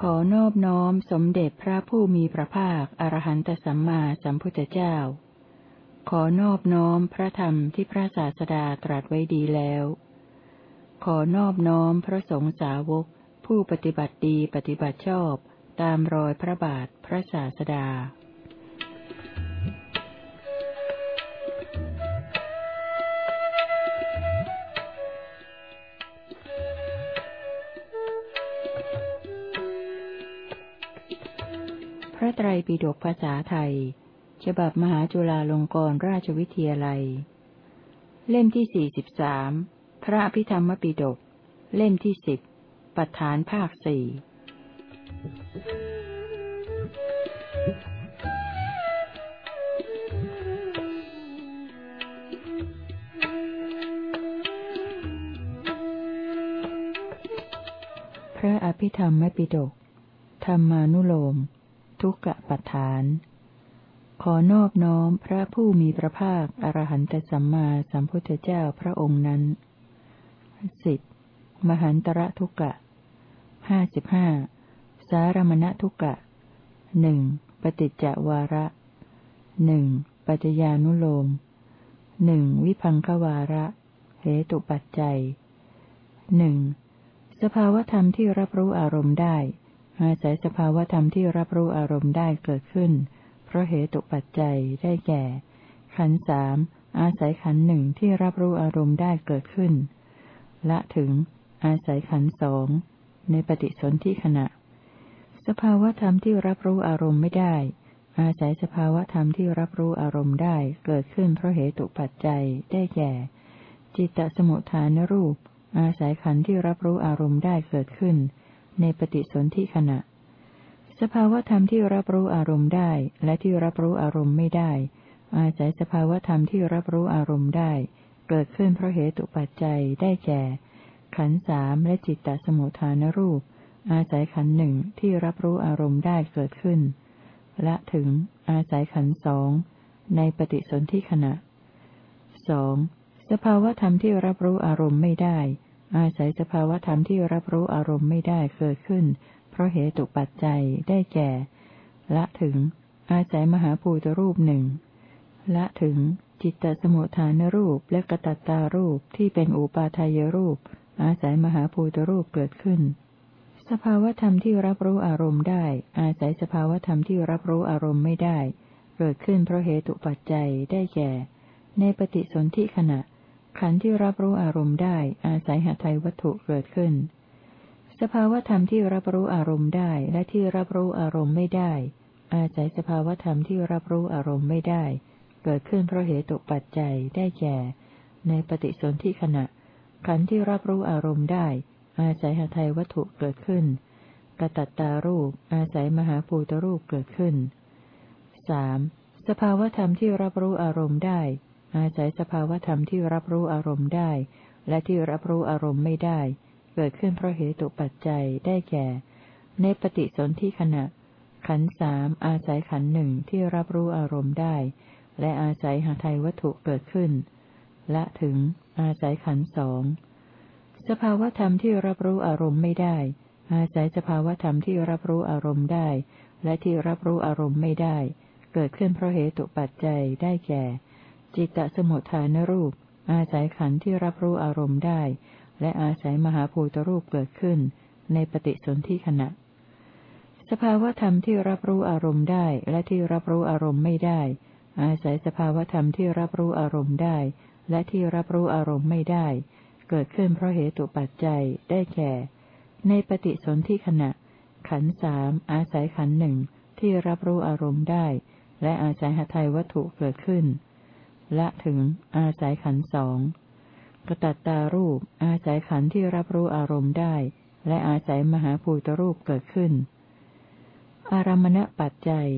ขอนอบน้อมสมเด็จพระผู้มีพระภาค อรหันตสัมมาสัมพุทธเจ้า ขอนอบน้อมพระธรรมที่พระศาสดาตรัสไว้ดีแล้ว ขอนอบน้อมพระสงฆ์สาวก ผู้ปฏิบัติดีปฏิบัติชอบ ตามรอยพระบาทพระศาสดาพระไตรปิฎกภาษาไทย ฉบับมหาจุฬาลงกรณราชวิทยาลัย เล่มที่สี่สิบสาม พระพิธรรมปิฎก เล่มที่สิบ ปัฏฐานภาคสี่พระอภิธรรมปิฎกธรรมานุโลม ทุกกะปัฏฐาน ขอนอบน้อมพระผู้มีพระภาคอรหันตสัมมาสัมพุทธเจ้าพระองค์นั้นสิบมหันตระทุกกะ ห้าสิบห้าสารมณทุกะหนึ่งปฏิจจวาระหนึ่งปัจจญานุโลมหนึ่งวิพังควาระเหตุปัจจัยหนึ่งสภาวธรรมที่รับรู้อารมณ์ได้ อาศัยสภาวธรรมที่รับรู้อารมณ์ได้เกิดขึ้น เพราะเหตุปัจจัยได้แก่ ขันสามอาศัยขันหนึ่งที่รับรู้อารมณ์ได้เกิดขึ้น ละถึง อาศัยขันสอง ในปฏิสนธิขณะ สภาวธรรมที่รับรู้อารมณ์ไม่ได้ อาศัยสภาวธรรมที่รับรู้อารมณ์ได้เกิดขึ้นเพราะเหตุปัจจัยได้แก่ จิตตสมุทฐานรูป อาศัยขันธ์ที่รับรู้อารมณ์ได้เกิดขึ้น ในปฏิสนธิขณะ สภาวธรรมที่รับรู้อารมณ์ได้ และที่รับรู้อารมณ์ไม่ได้ อาศัยสภาวธรรมที่รับรู้อารมณ์ได้ เกิดขึ้นเพราะเหตุปัจจัยได้แก่ ขันสามและจิตตสมุทฐานรูป อาศัยขันหนึ่งที่รับรู้อารมณ์ได้เกิดขึ้น และถึง อาศัยขันสองในปฏิสนธิขณะสองสภาวธรรมที่รับรู้อารมณ์ไม่ได้ อาศัยสภาวธรรมที่รับรู้อารมณ์ไม่ได้เกิดขึ้น เพราะเหตุปัจจัยได้แก่ ละถึง อาศัยมหาภูตรูปหนึ่งละถึงจิตตสมุทฐานรูปและกตัตตารูปที่เป็นอุปาทายรูป อาศัยมหาภูตรูปเกิดขึ้น สภาวธรรมที่รับรู้อารมณ์ได้ อาศัยสภาวธรรมที่รับรู้อารมณ์ไม่ได้ เกิดขึ้นเพราะเหตุปัจจัยได้แก่ ในปฏิสนธิขณะ ขันธ์ที่รับรู้อารมณ์ได้ อาศัยหาไทยวัตถุเกิดขึ้น สภาวธรรมที่รับรู้อารมณ์ได้และที่รับรู้อารมณ์ไม่ได้ อาศัยสภาวธรรมที่รับรู้อารมณ์ไม่ได้ เกิดขึ้นเพราะเหตุปัจจัยได้แก่ ในปฏิสนธิขณะ ขันธ์ที่รับรู้อารมณ์ได้ อาศัยหาไทยวัตถุเกิดขึ้นกตัตตารูป อาศัยมหาภูตรูปเกิดขึ้นสสภาวธรรมที่รับรู้อารมณ์ได้ อาศัยสภาวธรรมที่รับรู้อารมณ์ได้ และที่รับรู้อารมณ์ไม่ได้ เกิดขึ้นเพราะเหตุปัจจัยได้แก่ ในปฏิสนธิขณะ ขันสามอาศัยขันหนึ่งที่รับรู้อารมณ์ได้ และอาศัยหาไทยวัตถุเกิดขึ้น ละถึง อาศัยขันสองสภาวธรรมที่รับรู้อารมณ์ไม่ได้ อาศัยสภาวธรรมที่รับรู้อารมณ์ได้ และที่รับรู้อารมณ์ไม่ได้ เกิดขึ้นเพราะเหตุปัจจัยได้แก่ จิตตสมุทฐานรูป อาศัยขันธ์ที่รับรู้อารมณ์ได้ และอาศัยมหาภูตรูปเกิดขึ้น ในปฏิสนธิขณะ สภาวธรรมที่รับรู้อารมณ์ได้ และที่รับรู้อารมณ์ไม่ได้ อาศัยสภาวธรรมที่รับรู้อารมณ์ได้ และที่รับรู้อารมณ์ไม่ได้ เกิดขึ้นเพราะเหตุปัจจัยได้แก่ ในปฏิสนธิขณะ ขันสามอาศัยขันหนึ่งที่รับรู้อารมณ์ได้ และอาศัยหทัยวัตถุเกิดขึ้น ละถึงอาศัยขันสองกระตัตตารูป อาศัยขันที่รับรู้อารมณ์ได้ และอาศัยมหาภูตรูปเกิดขึ้น อารมณปัจจัย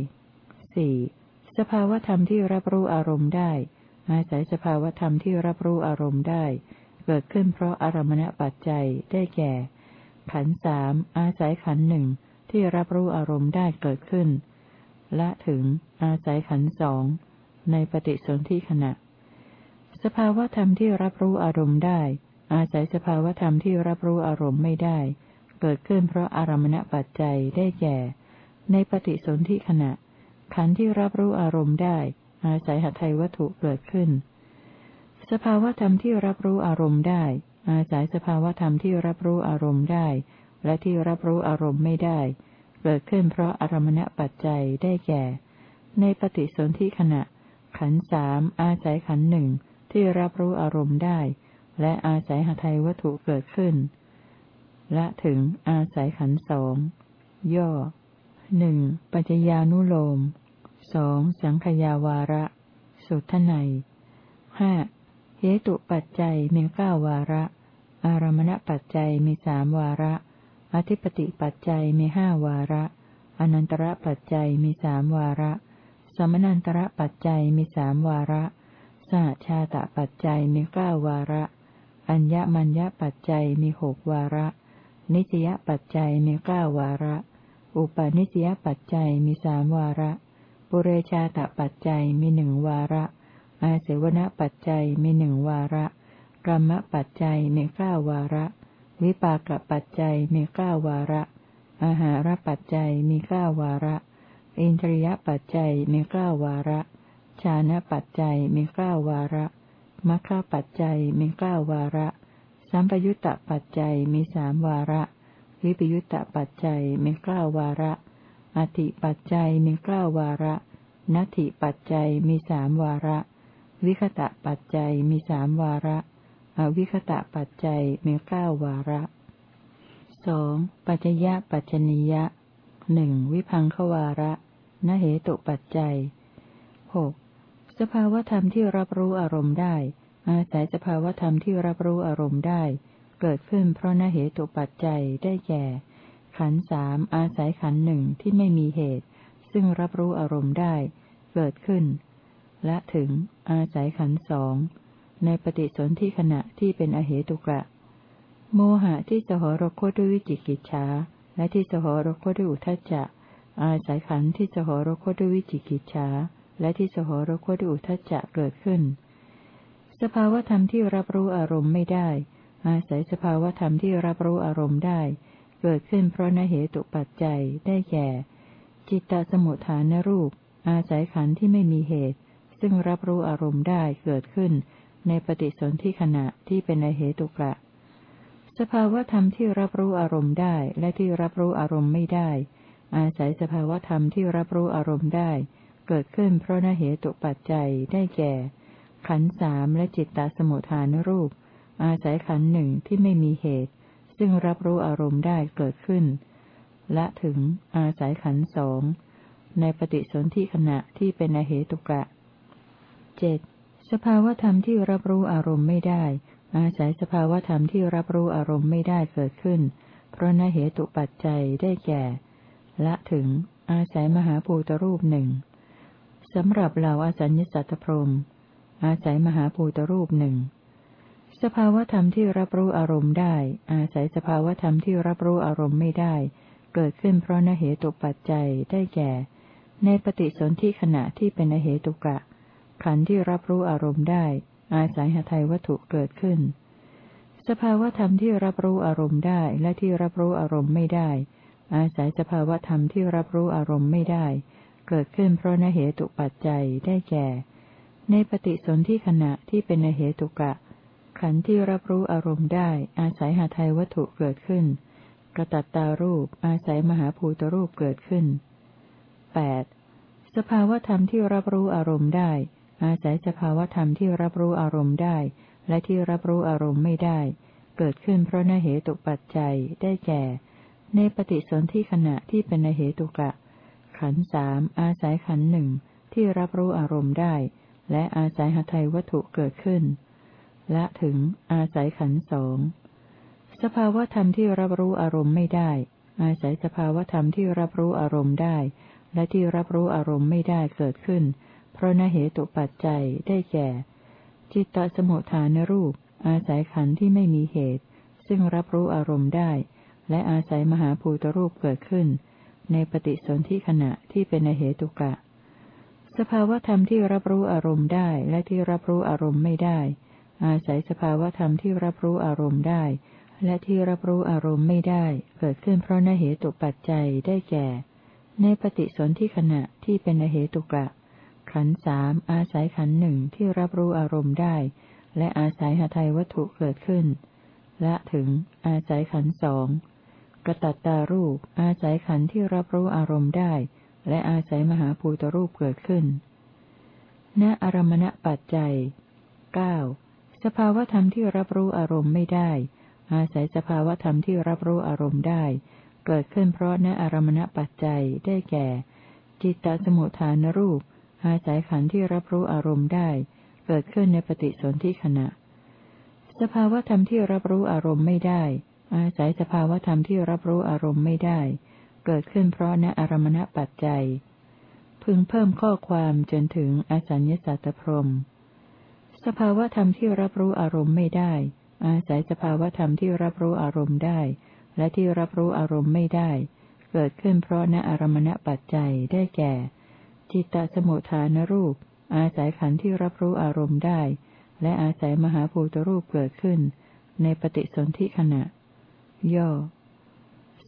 สี่สภาวธรรมที่รับรู้อารมณ์ได้ อาศัยสภาวธรรมที่รับรู้อารมณ์ได้ เกิดขึ้นเพราะอารมณปัจจัยได้แก่ ขันสามอาศัยขันหนึ่งที่รับรู้อารมณ์ได้เกิดขึ้นและถึง อาศัยขันสองในปฏิสนธิขณะ สภาวธรรมที่รับรู้อารมณ์ได้ อาศัยสภาวธรรมที่รับรู้อารมณ์ไม่ได้ เกิดขึ้นเพราะอารมณปัจจัยได้แก่ ในปฏิสนธิขณะ ขันธ์ที่รับรู้อารมณ์ได้ อาศัยหทัยวัตถุเกิดขึ้น สภาวธรรมที่รับรู้อารมณ์ได้ อาศัยสภาวธรรมที่รับรู้อารมณ์ได้ และที่รับรู้อารมณ์ไม่ได้ เกิดขึ้นเพราะอารมณปัจจัยได้แก่ ในปฏิสนธิขณะ ขันสามอาศัยขันหนึ่งที่รับรู้อารมณ์ได้ และอาศัยหทัยวัตถุเกิดขึ้น และถึงอาศัยขันสองย่อหนึ่งปัจจญานุโลม สองสังขยาวาระ สุทไนห้าเหตุปัจจัยมีเก้าวาระ อารมณปัจจัยมีสามวาระ อธิปติปัจจัยมีห้าวาระ อนันตระปัจจัยมีสามวาระ สมนันตระปัจจัยมีสามวาระ สหชาตะปัจจัยมีเก้าวาระ อัญญมัญญปัจจัยมีหกวาระ นิสยปัจจัยมีเก้าวาระ อุปนิสยปัจจัยมีสามวาระ ปุเรชาตปัจจัยมีหนึ่งวาระ อาเสวนปัจจัยมีหนึ่งวาระกรรมปัจจัยมีเก้าวาระ วิปากปัจจัยมีเก้าวาระ อาหารปัจจัยมีเก้าวาระ อินทรียปัจจัยมีเก้าวาระ ชานะปัจจัยมีเก้าวาระมัคคะปัจจัยมีเก้าวาระ สัมปยุตตปัจจัยมีสามวาระ วิปยุตตปัจจัยมีเก้าวาระ อธิปัจจัยมีเก้าวาระนัตถิปัจจัยมีสามวาระ วิคตะปัจจัยมีสามวาระ อวิคตะปัจจัยมีเก้าวาระสองปัจจยะปัจจนิยะหนึ่งวิพังควาระนเหตุปัจจัยหกสภาวธรรมที่รับรู้อารมณ์ได้ อาศัยสภาวธรรมที่รับรู้อารมณ์ได้ เกิดขึ้นเพราะนเหตุปัจจัยได้แก่ ขันสามอาศัยขันหนึ่งที่ไม่มีเหตุ ซึ่งรับรู้อารมณ์ได้ เกิดขึ้น และถึง อาศัยขันสองในปฏิสนธิขณะที่เป็นอเหตุกะ โมหะที่สหรคตด้วยวิจิกิจฉาและที่สหรคตด้วยอุทจจะ อาศัยขันที่สหรคตด้วยวิจิกิจฉาและที่สหรคตด้วยอุทจจะเกิดขึ้น สภาวธรรมที่รับรู้อารมณ์ไม่ได้ อาศัยสภาวธรรมที่รับรู้อารมณ์ได้ เกิดขึ้นเพราะนเหตุปัจจัยได้แก่ จิตตสมุทฐานรูป อาศัยขันธ์ที่ไม่มีเหตุ ซึ่งรับรู้อารมณ์ได้เกิดขึ้น ในปฏิสนธิขณะที่เป็นนเหตุกะ สภาวธรรมที่รับรู้อารมณ์ได้และที่รับรู้อารมณ์ไม่ได้ อาศัยสภาวธรรมที่รับรู้อารมณ์ได้ เกิดขึ้นเพราะนเหตุปัจจัยได้แก่ ขันสามและจิตตสมุทฐานรูป อาศัยขันหนึ่งที่ไม่มีเหตุ ซึ่งรับรู้อารมณ์ได้เกิดขึ้น และถึง อาศัยขันสอง ในปฏิสนธิขณะที่เป็นอเหตุกะเจ็ดสภาวธรรมที่รับรู้อารมณ์ไม่ได้ อาศัยสภาวธรรมที่รับรู้อารมณ์ไม่ได้เกิดขึ้น เพราะนเหตุปัจจัยได้แก่ ละถึง อาศัยมหาภูตรูปหนึ่งสำหรับเหล่าอาศัญญสัตตพรมอาศัยมหาภูตรูปหนึ่ง สภาวธรรมที่รับรู้อารมณ์ได้ อาศัยสภาวธรรมที่รับรู้อารมณ์ไม่ได้ เกิดขึ้นเพราะนเหตุปัจจัยได้แก่ ในปฏิสนธิขณะที่เป็นนเหตุกะ ขันธ์ที่รับรู้อารมณ์ได้ อาศัยหทัยวัตถุเกิดขึ้น สภาวธรรมที่รับรู้อารมณ์ได้และที่รับรู้อารมณ์ไม่ได้ อาศัยสภาวธรรมที่รับรู้อารมณ์ไม่ได้ เกิดขึ้นเพราะนเหตุปัจจัยได้แก่ ในปฏิสนธิขณะที่เป็นนเหตุกะ ขันธ์ที่รับรู้อารมณ์ได้ อาศัยหาไทยวัตถุเกิดขึ้น กระตัตตารูป อาศัยมหาภูตรูปเกิดขึ้น 8. สภาวธรรมที่รับรู้อารมณ์ได้ อาศัยสภาวธรรมที่รับรู้อารมณ์ได้ และที่รับรู้อารมณ์ไม่ได้ เกิดขึ้นเพราะนเหตุปัจจัยได้แก่ ในปฏิสนธิขณะที่เป็นนเหตุกะ ขันสามอาศัยขันหนึ่งที่รับรู้อารมณ์ได้ และอาศัยหาไทยวัตถุเกิดขึ้น ละถึง อาศัยขันสองสภาวธรรมที่รับรู้อารมณ์ไม่ได้ อาศัยสภาวธรรมที่รับรู้อารมณ์ได้ และที่รับรู้อารมณ์ไม่ได้เกิดขึ้น เพราะนเหตุปัจจัยได้แก่ จิตตสมุทฐานรูป อาศัยขันที่ไม่มีเหตุ ซึ่งรับรู้อารมณ์ได้ และอาศัยมหาภูตรูปเกิดขึ้น ในปฏิสนธิขณะที่เป็นเหตุกะ สภาวธรรมที่รับรู้อารมณ์ได้และที่รับรู้อารมณ์ไม่ได้ อาศัยสภาวธรรมที่รับรู้อารมณ์ได้ และที่รับรู้อารมณ์ไม่ได้ เกิดขึ้นเพราะนเหตุปัจจัยได้แก่ ในปฏิสนธิขณะที่เป็นเหตุกะ ขันสามอาศัยขันหนึ่งที่รับรู้อารมณ์ได้ และอาศัยหทัยวัตถุเกิดขึ้น และถึง อาศัยขันสองกระตัตตารูป อาศัยขันที่รับรู้อารมณ์ได้ และอาศัยมหาภูตรูปเกิดขึ้นณอารมณปัจจัยเก้า สภาวธรรมที่รับรู้อารมณ์ไม่ได้ อาศัยสภาวธรรมที่รับรู้อารมณ์ได้ เกิดขึ้นเพราะณอารมณปัจจัยได้แก่ จิตตสมุทฐานรูป อาศัยขันธ์ที่รับรู้อารมณ์ได้ เกิดขึ้นในปฏิสนธิขณะ สภาวธรรมที่รับรู้อารมณ์ไม่ได้ อาศัยสภาวธรรมที่รับรู้อารมณ์ไม่ได้ เกิดขึ้นเพราะณอารมณปัจจัย พึงเพิ่มข้อความจนถึงอสัญญสัตตพรม สภาวธรรมที่รับรู้อารมณ์ไม่ได้ อาศัยสภาวธรรมที่รับรู้อารมณ์ได้ และที่รับรู้อารมณ์ไม่ได้ เกิดขึ้นเพราะณอารมณปัจจัยได้แก่ จิตตสมุทฐานรูป อาศัยขันธ์ที่รับรู้อารมณ์ได้ และอาศัยมหาภูตรูปเกิดขึ้น ในปฏิสนธิขณะ ย่อ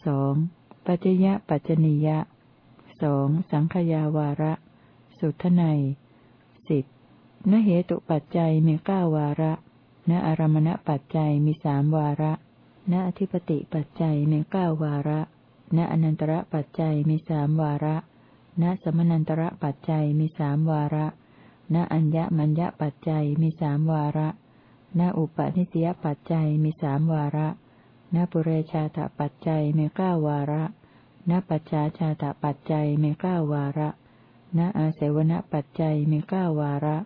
สองปัจจยะปัจจนิยะสองสังขยาวาระ สุทไน นเหตุปัจจัยมีเก้าวาระ ณอารมณปัจจัยมีสามวาระ ณอธิปติปัจจัยมีเก้าวาระ ณอนันตระปัจจัยมีสามวาระ ณสมนันตระปัจจัยมีสามวาระ ณอัญญมัญญปัจจัยมีสามวาระ ณอุปนิสยปัจจัยมีสามวาระ ณปุเรชาตปัจจัยมีเก้าวาระ ณปัจฉาชาตปัจจัยมีเก้าวาระ ณอาเสวนปัจจัยมีเก้าวาระ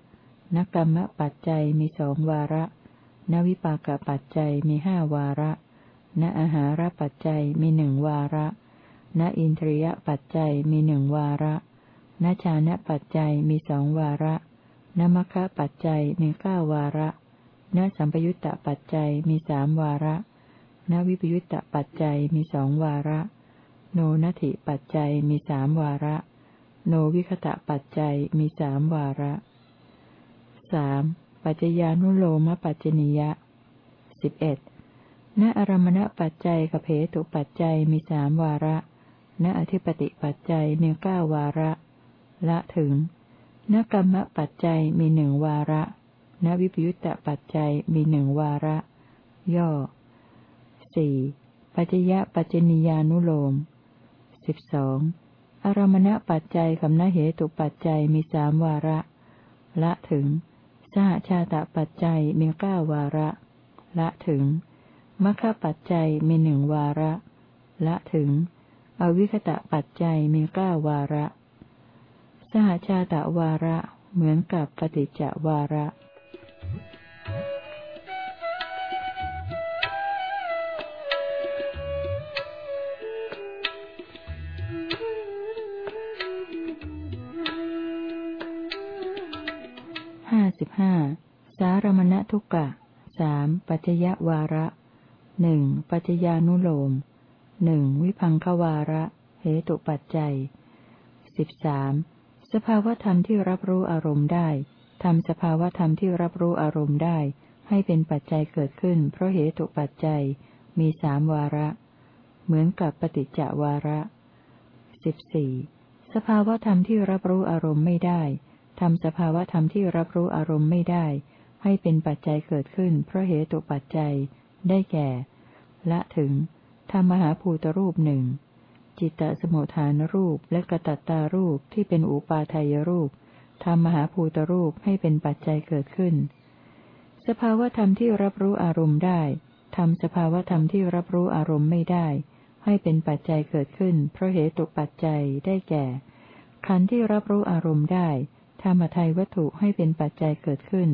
ณกรรมปัจจัยมีสองวาระณวิปากปัจจัยมีห้าวาระ ณอาหารปัจจัยมีหนึ่งวาระ ณอินทรียปัจจัยมีหนึ่งวาระ ณชานะปัจจัยมีสองวาระ นมคะปัจจัยมีเก้าวาระ ณสัมปยุตตปัจจัยมีสามวาระ ณวิปยุตตปัจจัยมีสองวาระ โนนัติปัจจัยมีสามวาระ โนวิคตะปัจจัยมีสามวาระ สามปัจจญานุโลมปัจจนิยะสิบเอ็ดณอารมณปัจจัยกับเพตุปัจจัยมีสามวาระ ณอธิปติปัจจัยมีเก้าวาระ ละถึงนกรรมปัจจัยมีหนึ่งวาระนวิปยุตตปัจจัยมีหนึ่งวาระ ย่อสี่ปัจยะปัจจนิยานุโลมสิบสองอารมณปัจจัยกับนเหตุปัจจัยมีสามวาระ ละถึง สหชาตปัจจัยมีเก้าวาระ ละถึงมัคคปัจจัยมีหนึ่งวาระ ละถึง อวิคตะปัจจัยมีเก้าวาระ สหชาตวาระ เหมือนกับปฏิจจวาระ สิบห้าสารมณทุกะสามปัจจยวาระหนึ่งปัจจญานุโลมหนึ่งวิพังควาระ เหตุปัจจัยสิบสามสภาวธรรมที่รับรู้อารมณ์ได้ทำสภาวธรรมที่รับรู้อารมณ์ได้ ให้เป็นปัจจัยเกิดขึ้น เพราะเหตุปัจจัยมีสามวาระ เหมือนกับปฏิจจวาระสิบสี่สภาวธรรมที่รับรู้อารมณ์ไม่ได้ ทำสภาวธรรมที่รับรู้อารมณ์ไม่ได้ ให้เป็นปัจจัยเกิดขึ้นเพราะเหตุปัจจัย ได้แก่ ละถึงธรรมหาภูตรูปหนึ่งจิตตสมุทฐานรูปและกระตัตตารูปที่เป็นอุปาทายรูปทำมหาภูตรูปให้เป็นปัจจัยเกิดขึ้น สภาวธรรมที่รับรู้อารมณ์ได้ทำสภาวธรรมที่รับรู้อารมณ์ไม่ได้ ให้เป็นปัจจัยเกิดขึ้นเพราะเหตุปัจจัยได้แก่ ขันธ์ที่รับรู้อารมณ์ได้ ธรรมทัยวัตถุให้เป็นปัจจัยเกิดขึ้น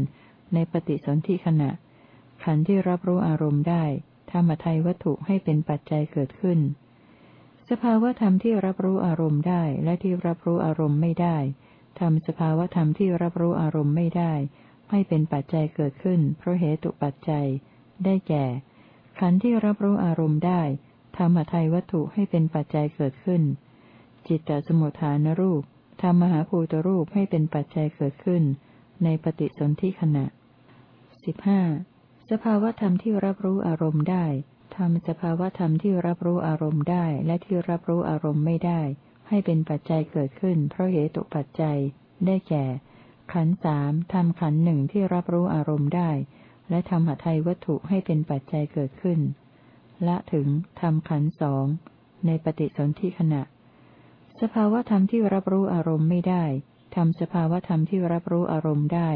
ในปฏิสนธิขณะ ขันธ์ที่รับรู้อารมณ์ได้ ธรรมทัยวัตถุให้เป็นปัจจัยเกิดขึ้น สภาวธรรมที่รับรู้อารมณ์ได้และที่รับรู้อารมณ์ไม่ได้ทำสภาวธรรมที่รับรู้อารมณ์ไม่ได้ ให้เป็นปัจจัยเกิดขึ้น เพราะเหตุปัจจัย ได้แก่ ขันธ์ที่รับรู้อารมณ์ได้ ธรรมทัยวัตถุให้เป็นปัจจัยเกิดขึ้น จิตตสมุทฐานรูป ทำมหาภูตรูปให้เป็นปัจจัยเกิดขึ้น ในปฏิสนธิขณะสิบห้าสภาวธรรมที่รับรู้อารมณ์ได้ทำสภาวธรรมที่รับรู้อารมณ์ได้ และที่รับรู้อารมณ์ไม่ได้ ให้เป็นปัจจัยเกิดขึ้น เพราะเหตุปัจจัย ได้แก่ ขันสามทำขันหนึ่งที่รับรู้อารมณ์ได้ และทำหทัยวัตถุให้เป็นปัจจัยเกิดขึ้น ละถึงทำขันสองในปฏิสนธิขณะ สภาวธรรมที่รับรู้อารมณ์ไม่ได้ทำสภาวธรรมที่รับรู้อารมณ์ได้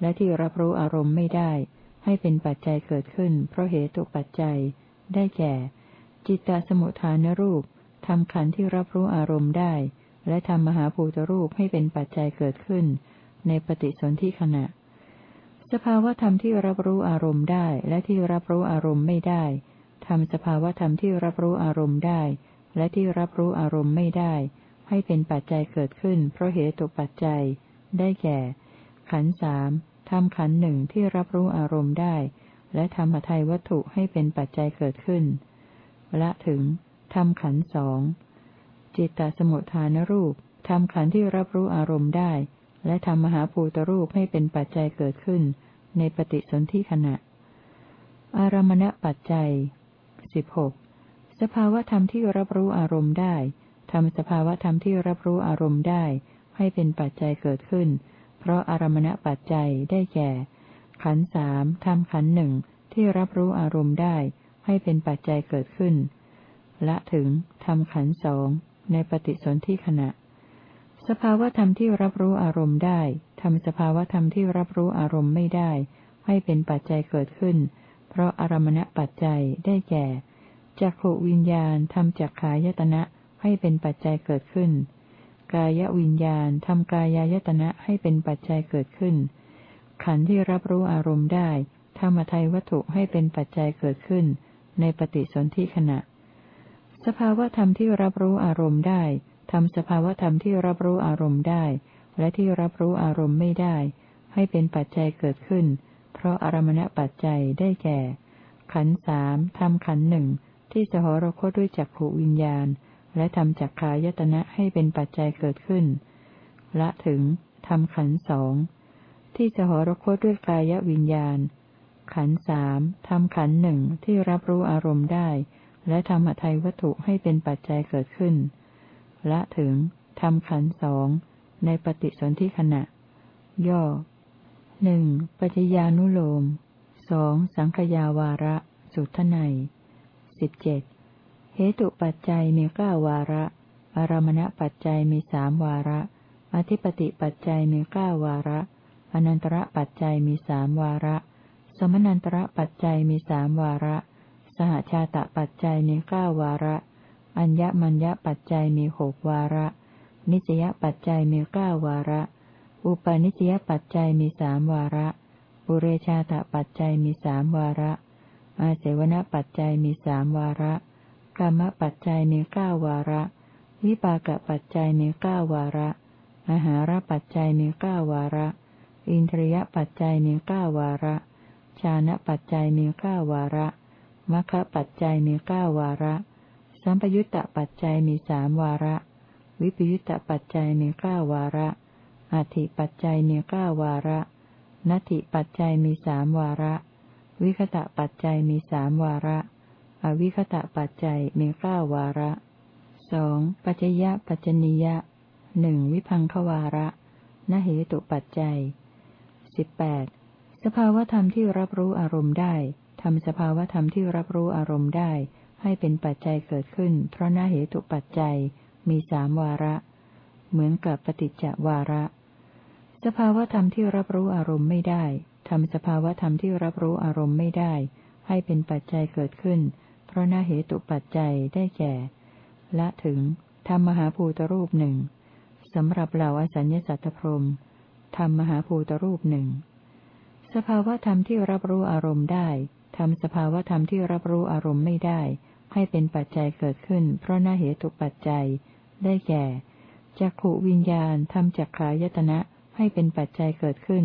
และที่รับรู้อารมณ์ไม่ได้ ให้เป็นปัจจัยเกิดขึ้น เพราะเหตุปัจจัย ได้แก่ จิตตสมุทฐานรูปทำขันธ์ที่รับรู้อารมณ์ได้ และทำมหาภูตรูปให้เป็นปัจจัยเกิดขึ้น ในปฏิสนธิขณะ สภาวธรรมที่รับรู้อารมณ์ได้ และที่รับรู้อารมณ์ไม่ได้ทำสภาวธรรมที่รับรู้อารมณ์ได้ และที่รับรู้อารมณ์ไม่ได้ ให้เป็นปัจจัยเกิดขึ้น เพราะเหตุปัจจัย ได้แก่ ขันสามทำขันหนึ่งที่รับรู้อารมณ์ได้ และทำหทัยวัตถุให้เป็นปัจจัยเกิดขึ้น ละถึงทำขันสองจิตตสมุทฐานรูปทำขันที่รับรู้อารมณ์ได้ และทำมหาภูตรูปให้เป็นปัจจัยเกิดขึ้น ในปฏิสนธิขณะ อารมณปัจจัยสิบหกสภาวธรรมที่รับรู้อารมณ์ได้ ทำสภาวธรรมที่รับรู้อารมณ์ได้ ให้เป็นปัจจัยเกิดขึ้น เพราะอารมณปัจจัยได้แก่ ขันสามทำขันหนึ่งที่รับรู้อารมณ์ได้ ให้เป็นปัจจัยเกิดขึ้น ละถึงทำขันสองในปฏิสนธิขณะ สภาวธรรมที่รับรู้อารมณ์ได้ทำสภาวธรรมที่รับรู้อารมณ์ไม่ได้ ให้เป็นปัจจัยเกิดขึ้น เพราะอารมณปัจจัยได้แก่จักขวิญญาณทำจักขายตนะ ให้เป็นปัจจัยเกิดขึ้น กายวิญญาณทำกายายตนะให้เป็นปัจจัยเกิดขึ้น ขันธ์ที่รับรู้อารมณ์ได้ธรรมทัยวัตถุให้เป็นปัจจัยเกิดขึ้น ในปฏิสนธิขณะ สภาวธรรมที่รับรู้อารมณ์ได้ทำสภาวธรรมที่รับรู้อารมณ์ได้ และที่รับรู้อารมณ์ไม่ได้ ให้เป็นปัจจัยเกิดขึ้น เพราะอารมณปัจจัยได้แก่ ขันสามทำขันหนึ่งที่สหรคตด้วยจักขวิญญาณ และทำจักขายตนะให้เป็นปัจจัยเกิดขึ้น ละถึงทำขันสองที่จะหรคตด้วยกายวิญญาณ ขันสามทำขันหนึ่งที่รับรู้อารมณ์ได้ และทำอทัยวัตถุให้เป็นปัจจัยเกิดขึ้น ละถึงทำขันสองในปฏิสนธิขณะ ย่อหนึ่งปัจจญานุโลมสองสังขยาวาระ สุทไนสิบเจ็ด เหตุปัจจัยมีเก้าวาระ อารมณปัจจัยมีสามวาระ อธิปติปัจจัยมีเก้าวาระ อนันตระปัจจัยมีสามวาระ สมนันตระปัจจัยมีสามวาระ สหชาตะปัจจัยมีเก้าวาระ อัญญมัญญปัจจัยมีหกวาระ นิจยปัจจัยมีเก้าวาระ อุปนิจยปัจจัยมีสามวาระ ปุเรชาตปัจจัยมีสามวาระ อาเสวนปัจจัยมีสามวาระ กรรมปัจจัยมีเก้าวาระ วิปากปัจจัยมีเก้าวาระอาหารปัจจัยมีเก้าวาระ อินทรียปัจจัยมีเก้าวาระ ชานะปัจจัยมีเก้าวาระมัคคะปัจจัยมีเก้าวาระ สัมปยุตตปัจจัยมีสามวาระ วิปยุตตปัจจัยมีเก้าวาระอัติปัจจัยมีเก้าวาระนัตถิปัจจัยมีสามวาระ วิคตะปัจจัยมีสามวาระ อวิคตะปัจจัยมีเก้าวาระสองปัจจยะปัจจนิยะหนึ่งวิพังควาระนเหตุปัจจัยสิบแปดสภาวธรรมที่รับรู้อารมณ์ได้ทำสภาวธรรมที่รับรู้อารมณ์ได้ ให้เป็นปัจจัยเกิดขึ้น เพราะนาเหตุปัจจัยมีสามวาระ เหมือนกับปฏิจจวาระ สภาวธรรมที่รับรู้อารมณ์ไม่ได้ทำสภาวธรรมที่รับรู้อารมณ์ไม่ได้ ให้เป็นปัจจัยเกิดขึ้น เพราะนาเหตุปัจจัยได้แก่ ละถึงทำมหาภูตรูปหนึ่งสำหรับเหล่าอสัญญสัตตพรมธรรมมหาภูตรูปหนึ่งสภาวธรรมที่รับรู้อารมณ์ได้ทำสภาวธรรมที่รับรู้อารมณ์ไม่ได้ ให้เป็นปัจจัยเกิดขึ้น เพราะนาเหตุปัจจัย ได้แก่จักขวิญญาณทำจักขายตนะให้เป็นปัจจัยเกิดขึ้น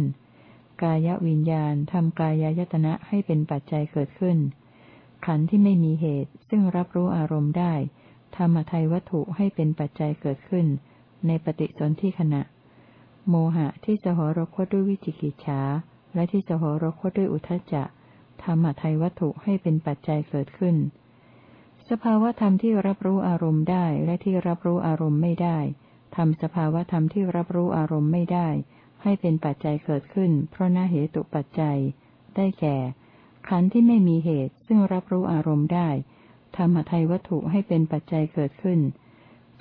กายวิญญาณทำกายายตนะให้เป็นปัจจัยเกิดขึ้น ขันธ์ที่ไม่มีเหตุ ซึ่งรับรู้อารมณ์ได้ ธรรมทัยวัตถุให้เป็นปัจจัยเกิดขึ้น ในปฏิสนธิขณะ โมหะที่สหรคตด้วยวิจิกิจฉาและที่สหรคตด้วยอุทจจะธรรมทัยวัตถุให้เป็นปัจจัยเกิดขึ้น สภาวธรรมที่รับรู้อารมณ์ได้และที่รับรู้อารมณ์ไม่ได้ทำสภาวธรรมที่รับรู้อารมณ์ไม่ได้ ให้เป็นปัจจัยเกิดขึ้น เพราะนาเหตุปัจจัย ได้แก่ ขันธ์ที่ไม่มีเหตุ ซึ่งรับรู้อารมณ์ได้ธรรมทัยวัตถุให้เป็นปัจจัยเกิดขึ้น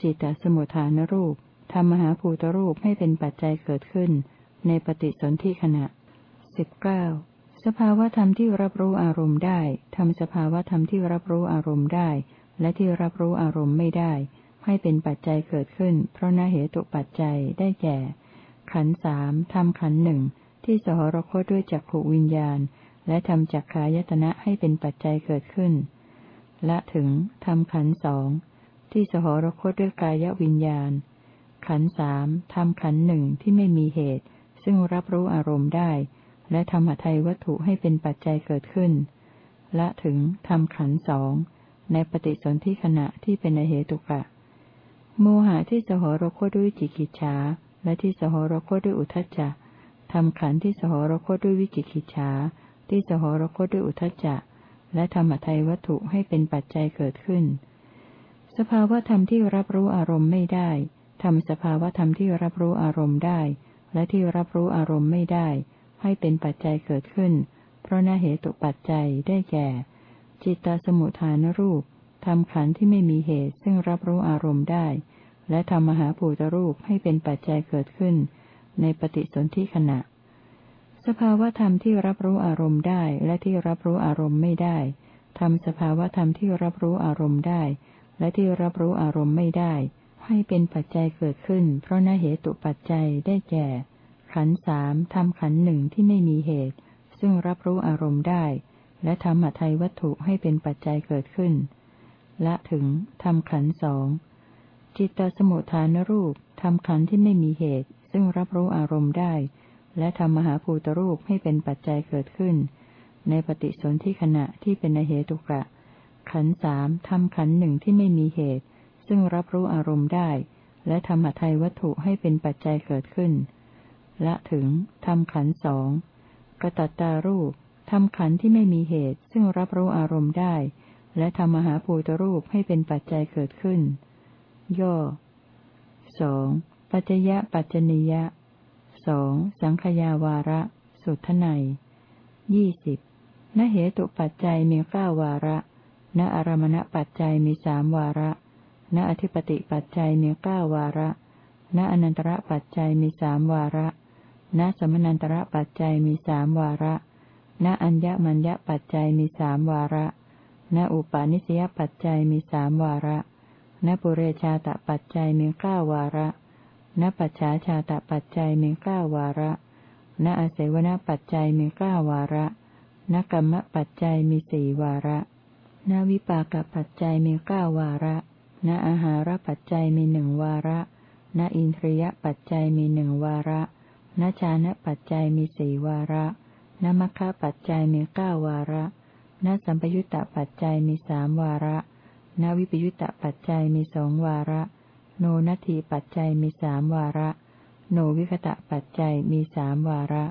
จิตตสมุทฐานรูปธรรมหาภูตรูปให้เป็นปัจจัยเกิดขึ้น ในปฏิสนธิขณะสิบเก้าสภาวธรรมที่รับรู้อารมณ์ได้ทำสภาวธรรมที่รับรู้อารมณ์ได้ และที่รับรู้อารมณ์ไม่ได้ ให้เป็นปัจจัยเกิดขึ้น เพราะนาเหตุปัจจัยได้แก่ ขันสามทำขันหนึ่งที่สหรคตด้วยจักขวิญญาณ และทำจักขายตนะให้เป็นปัจจัยเกิดขึ้น และถึงทำขันสองที่สหรคตด้วยกายวิญญาณ ขันสามทำขันหนึ่งที่ไม่มีเหตุ ซึ่งรับรู้อารมณ์ได้ และทำหทัยวัตถุให้เป็นปัจจัยเกิดขึ้น และถึงทำขันสองในปฏิสนธิขณะที่เป็นเหตุกะ โมหะที่สหรคตด้วยจิกิจฉาและที่สหรคตด้วยอุทจจะทำขันที่สหรคตด้วยวิจิกิจฉา ที่สหรคตด้วยอุทจจะ และธรรมทัยวัตถุให้เป็นปัจจัยเกิดขึ้น สภาวธรรมที่รับรู้อารมณ์ไม่ได้ทำสภาวธรรมที่รับรู้อารมณ์ได้ และที่รับรู้อารมณ์ไม่ได้ ให้เป็นปัจจัยเกิดขึ้น เพราะนาเหตุปัจจัยได้แก่ จิตตสมุทฐานรูปทำขันธ์ที่ไม่มีเหตุซึ่งรับรู้อารมณ์ได้ และทำมหาภูตรูปให้เป็นปัจจัยเกิดขึ้น ในปฏิสนธิขณะ สภาวธรรมที่รับรู้อารมณ์ได้และที่รับรู้อารมณ์ไม่ได้ทำสภาวธรรมที่รับรู้อารมณ์ได้ และที่รับรู้อารมณ์ไม่ได้ ให้เป็นปัจจัยเกิดขึ้น เพราะนเหตุปัจจัยได้แก่ ขันสามทำขันหนึ่งที่ไม่มีเหตุ ซึ่งรับรู้อารมณ์ได้ และทำอัทัยวัตถุให้เป็นปัจจัยเกิดขึ้น ละถึงทำขันสองจิตตสมุทฐานรูปทำขันที่ไม่มีเหตุ ซึ่งรับรู้อารมณ์ได้ และทำมหาภูตรูปให้เป็นปัจจัยเกิดขึ้น ในปฏิสนธิขณะที่เป็นเหตุกะ ขันสามทำขันหนึ่งที่ไม่มีเหตุ ซึ่งรับรู้อารมณ์ได้ และทำหทัยวัตถุให้เป็นปัจจัยเกิดขึ้น ละถึงทำขันสองกระตัตตารูปทำขันที่ไม่มีเหตุ ซึ่งรับรู้อารมณ์ได้ และทำมหาภูตรูปให้เป็นปัจจัยเกิดขึ้น ย่อสองปัจจยะปัจจนิยะ สองสังขยาวาระ สุทไนยี่สิบนเหตุปัจจัยมีเก้าวาระ ณอารมณปัจจัยมีสามวาระ ณอธิปติปัจจัยมีเก้าวาระ ณอนันตระปัจจัยมีสามวาระ ณสมนันตระปัจจัยมีสามวาระ ณอัญญมัญญปัจจัยมีสามวาระ ณอุปาณิสยปัจจัยมีสามวาระ ณปุเรชาตปัจจัยมีเก้าวาระ ณปัจฉาชาตปัจจัยมีเก้าวาระ ณอาศัยวณปัจจัยมีเก้าวาระณกรรมปัจจัยมีสี่วาระ ณวิปากปัจจัยมีเก้าวาระ ณอาหารปัจจัยมีหนึ่งวาระ ณอินทรียปัจจัยมีหนึ่งวาระณชานะปัจจัยมีสี่วาระณมัคคะปัจจัยมีเก้าวาระ ณสัมปยุตตปัจจัยมีสามวาระ ณวิปยุตตปัจจัยมีสองวาระ โนนัตถิปัจจัยมีสามวาระ โนวิคตะปัจจัยมีสามวาระ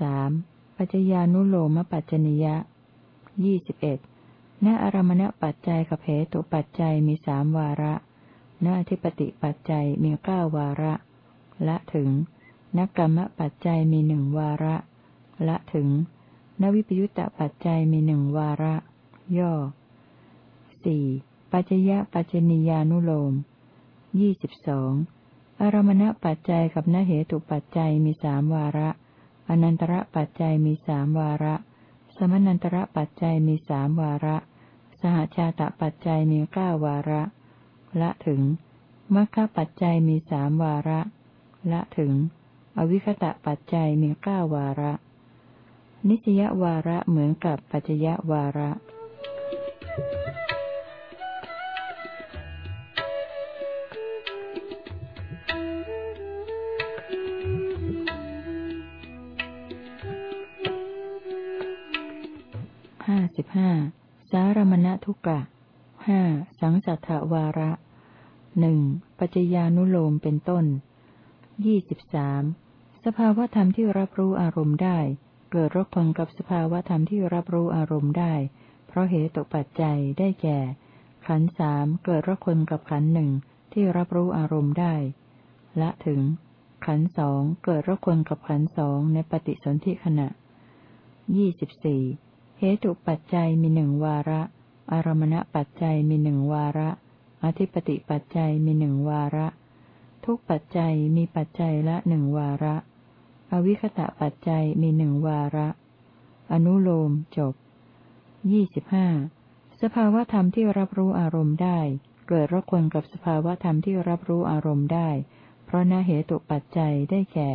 สามปัจจญานุโลมปัจจนิยะยี่สิบเอ็ดณอารมณปัจจัยกับเหตุปัจจัยมีสามวาระณอธิปติปัจจัยมีเก้าวาระ ละถึงนกรรมปัจจัยมีหนึ่งวาระ ละถึง นวิปยุตตปัจจัยมีหนึ่งวาระ ย่อสี่ ปัจจยะปัจจนิยานุโลมยี่สิบสองอารมณปัจจัยกับนเหตุปัจจัยมีสามวาระ อนันตระปัจจัยมีสามวาระ สมนันตระปัจจัยมีสามวาระ สหชาตปัจจัยมีเก้าวาระ ละถึงมัคคปัจจัยมีสามวาระ ละถึง อวิคตะปัจจัยมีเก้าวาระ นิสยวาระเหมือนกับปัจจยวาระสิบ ห้าสารมณทุกะห้าสังสัทธวาระหนึ่งปัจจญานุโลมเป็นต้นยี่สิบสามสภาวธรรมที่รับรู้อารมณ์ได้ เกิดรบกวนกับสภาวธรรมที่รับรู้อารมณ์ได้ เพราะเหตุตกปัจจัยได้แก่ ขันสามเกิดรบกวนกับขันหนึ่งที่รับรู้อารมณ์ได้ ละถึง ขันสองเกิดรบกวนกับขันสองในปฏิสนธิขณะยี่สิบสี่ เหตุปัจจัยมีหนึ่งวาระ อารมณปัจจัยมีหนึ่งวาระ อธิปติปัจจัยมีหนึ่งวาระ ทุกปัจจัยมีปัจจัยละหนึ่งวาระ อวิคตะปัจจัยมีหนึ่งวาระ อนุโลมจบยี่สิบห้าสภาวธรรมที่รับรู้อารมณ์ได้ เกิดรบกวนกับสภาวธรรมที่รับรู้อารมณ์ได้ เพราะนาเหตุปัจจัยได้แก่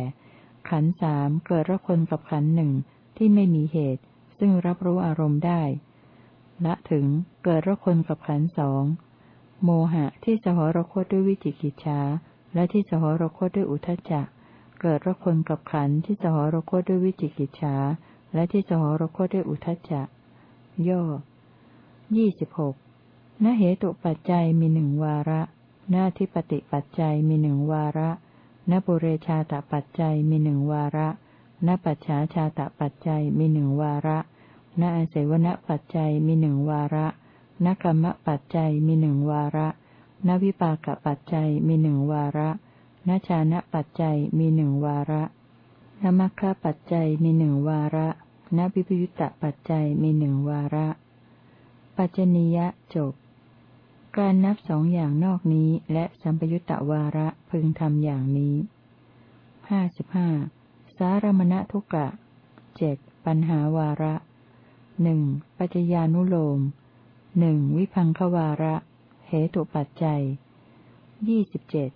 ขันสามเกิดรบกวนกับขันหนึ่งที่ไม่มีเหตุ ซึ่งรับรู้อารมณ์ได้ ละถึงเกิดระคนกับขันสองโมหะที่สหรคตด้วยวิจิกิจฉาและที่สหรคตด้วยอุทจจะ เกิดระคนกับขันที่สหรคตด้วยวิจิกิจฉาและที่สหรคตด้วยอุทจจะ ย่อยี่สิบหกนเหตุปัจจัยมีหนึ่งวาระ หน้าที่ปฏิปัจจัยมีหนึ่งวาระนบุเรชาตปัจจัยมีหนึ่งวาระ ณปัจฉาชาตะปัจจัยมีหนึ่งวาระ ณอาศัยวณปัจจัยมีหนึ่งวาระณกรรมปัจจัยมีหนึ่งวาระณวิปากปัจจัยมีหนึ่งวาระณชานะปัจจัยมีหนึ่งวาระณมัคคะปัจจัยมีหนึ่งวาระณวิปยุตตปัจจัยมีหนึ่งวาระ ปัจจนิยะจบ การนับสองอย่างนอกนี้และสัมปยุตตวาระพึงทำอย่างนี้ห้าสิบห้า สารมณทุกะเจ็ดปัญหาวาระหนึ่งปัจจญานุโลมหนึ่งวิพังควาระเหตุปัจจัยยี่สิบเจ็ด